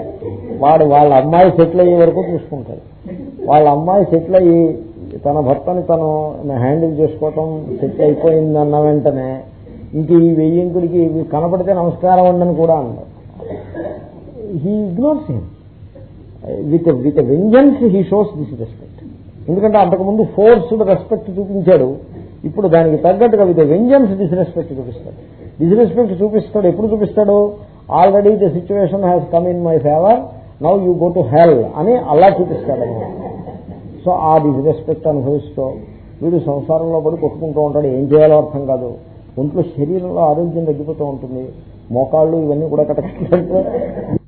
వాడు వాళ్ళ అమ్మాయి సెటిల్ అయ్యే వరకు చూసుకుంటాడు వాళ్ళ అమ్మాయి సెటిల్ అయ్యి తన భర్తని తను హ్యాండిల్ చేసుకోవటం సెటిల్ అయిపోయిందన్న వెంటనే ఇంక ఈ వెయ్యింకుడికి కనపడితే నమస్కారం ఉండని కూడా అన్నాడు he ignores him with with vengeance he shows this respect ఎందుకంటే అంతకుముందు ఫోర్స్డ్ రెస్పెక్ట్ చూపించాడు ఇప్పుడు దానికి తగ్గట్టుగా విత్ వెంజన్స్ డిస్రెస్పెక్ట్ చూపిస్తాడు డిస్రెస్పెక్ట్ చూపిస్తాడు ఎప్పుడు చూపిస్తాడు already the situation has come in my favour now you go to hell అని అలా చూపిస్తాడు సో ఆ డిస్రెస్పెక్ట్ అనుభవిస్తూ వీడు సంసారంలో పడి కొట్టుకుంటూ ఉంటాడు ఏం చేయాలో అర్థం కాదు ఒంట్లో శరీరంలో ఆరోగ్యం తగ్గిపోతూ ఉంటుంది మోకాళ్ళు ఇవన్నీ కూడా కటకట్టు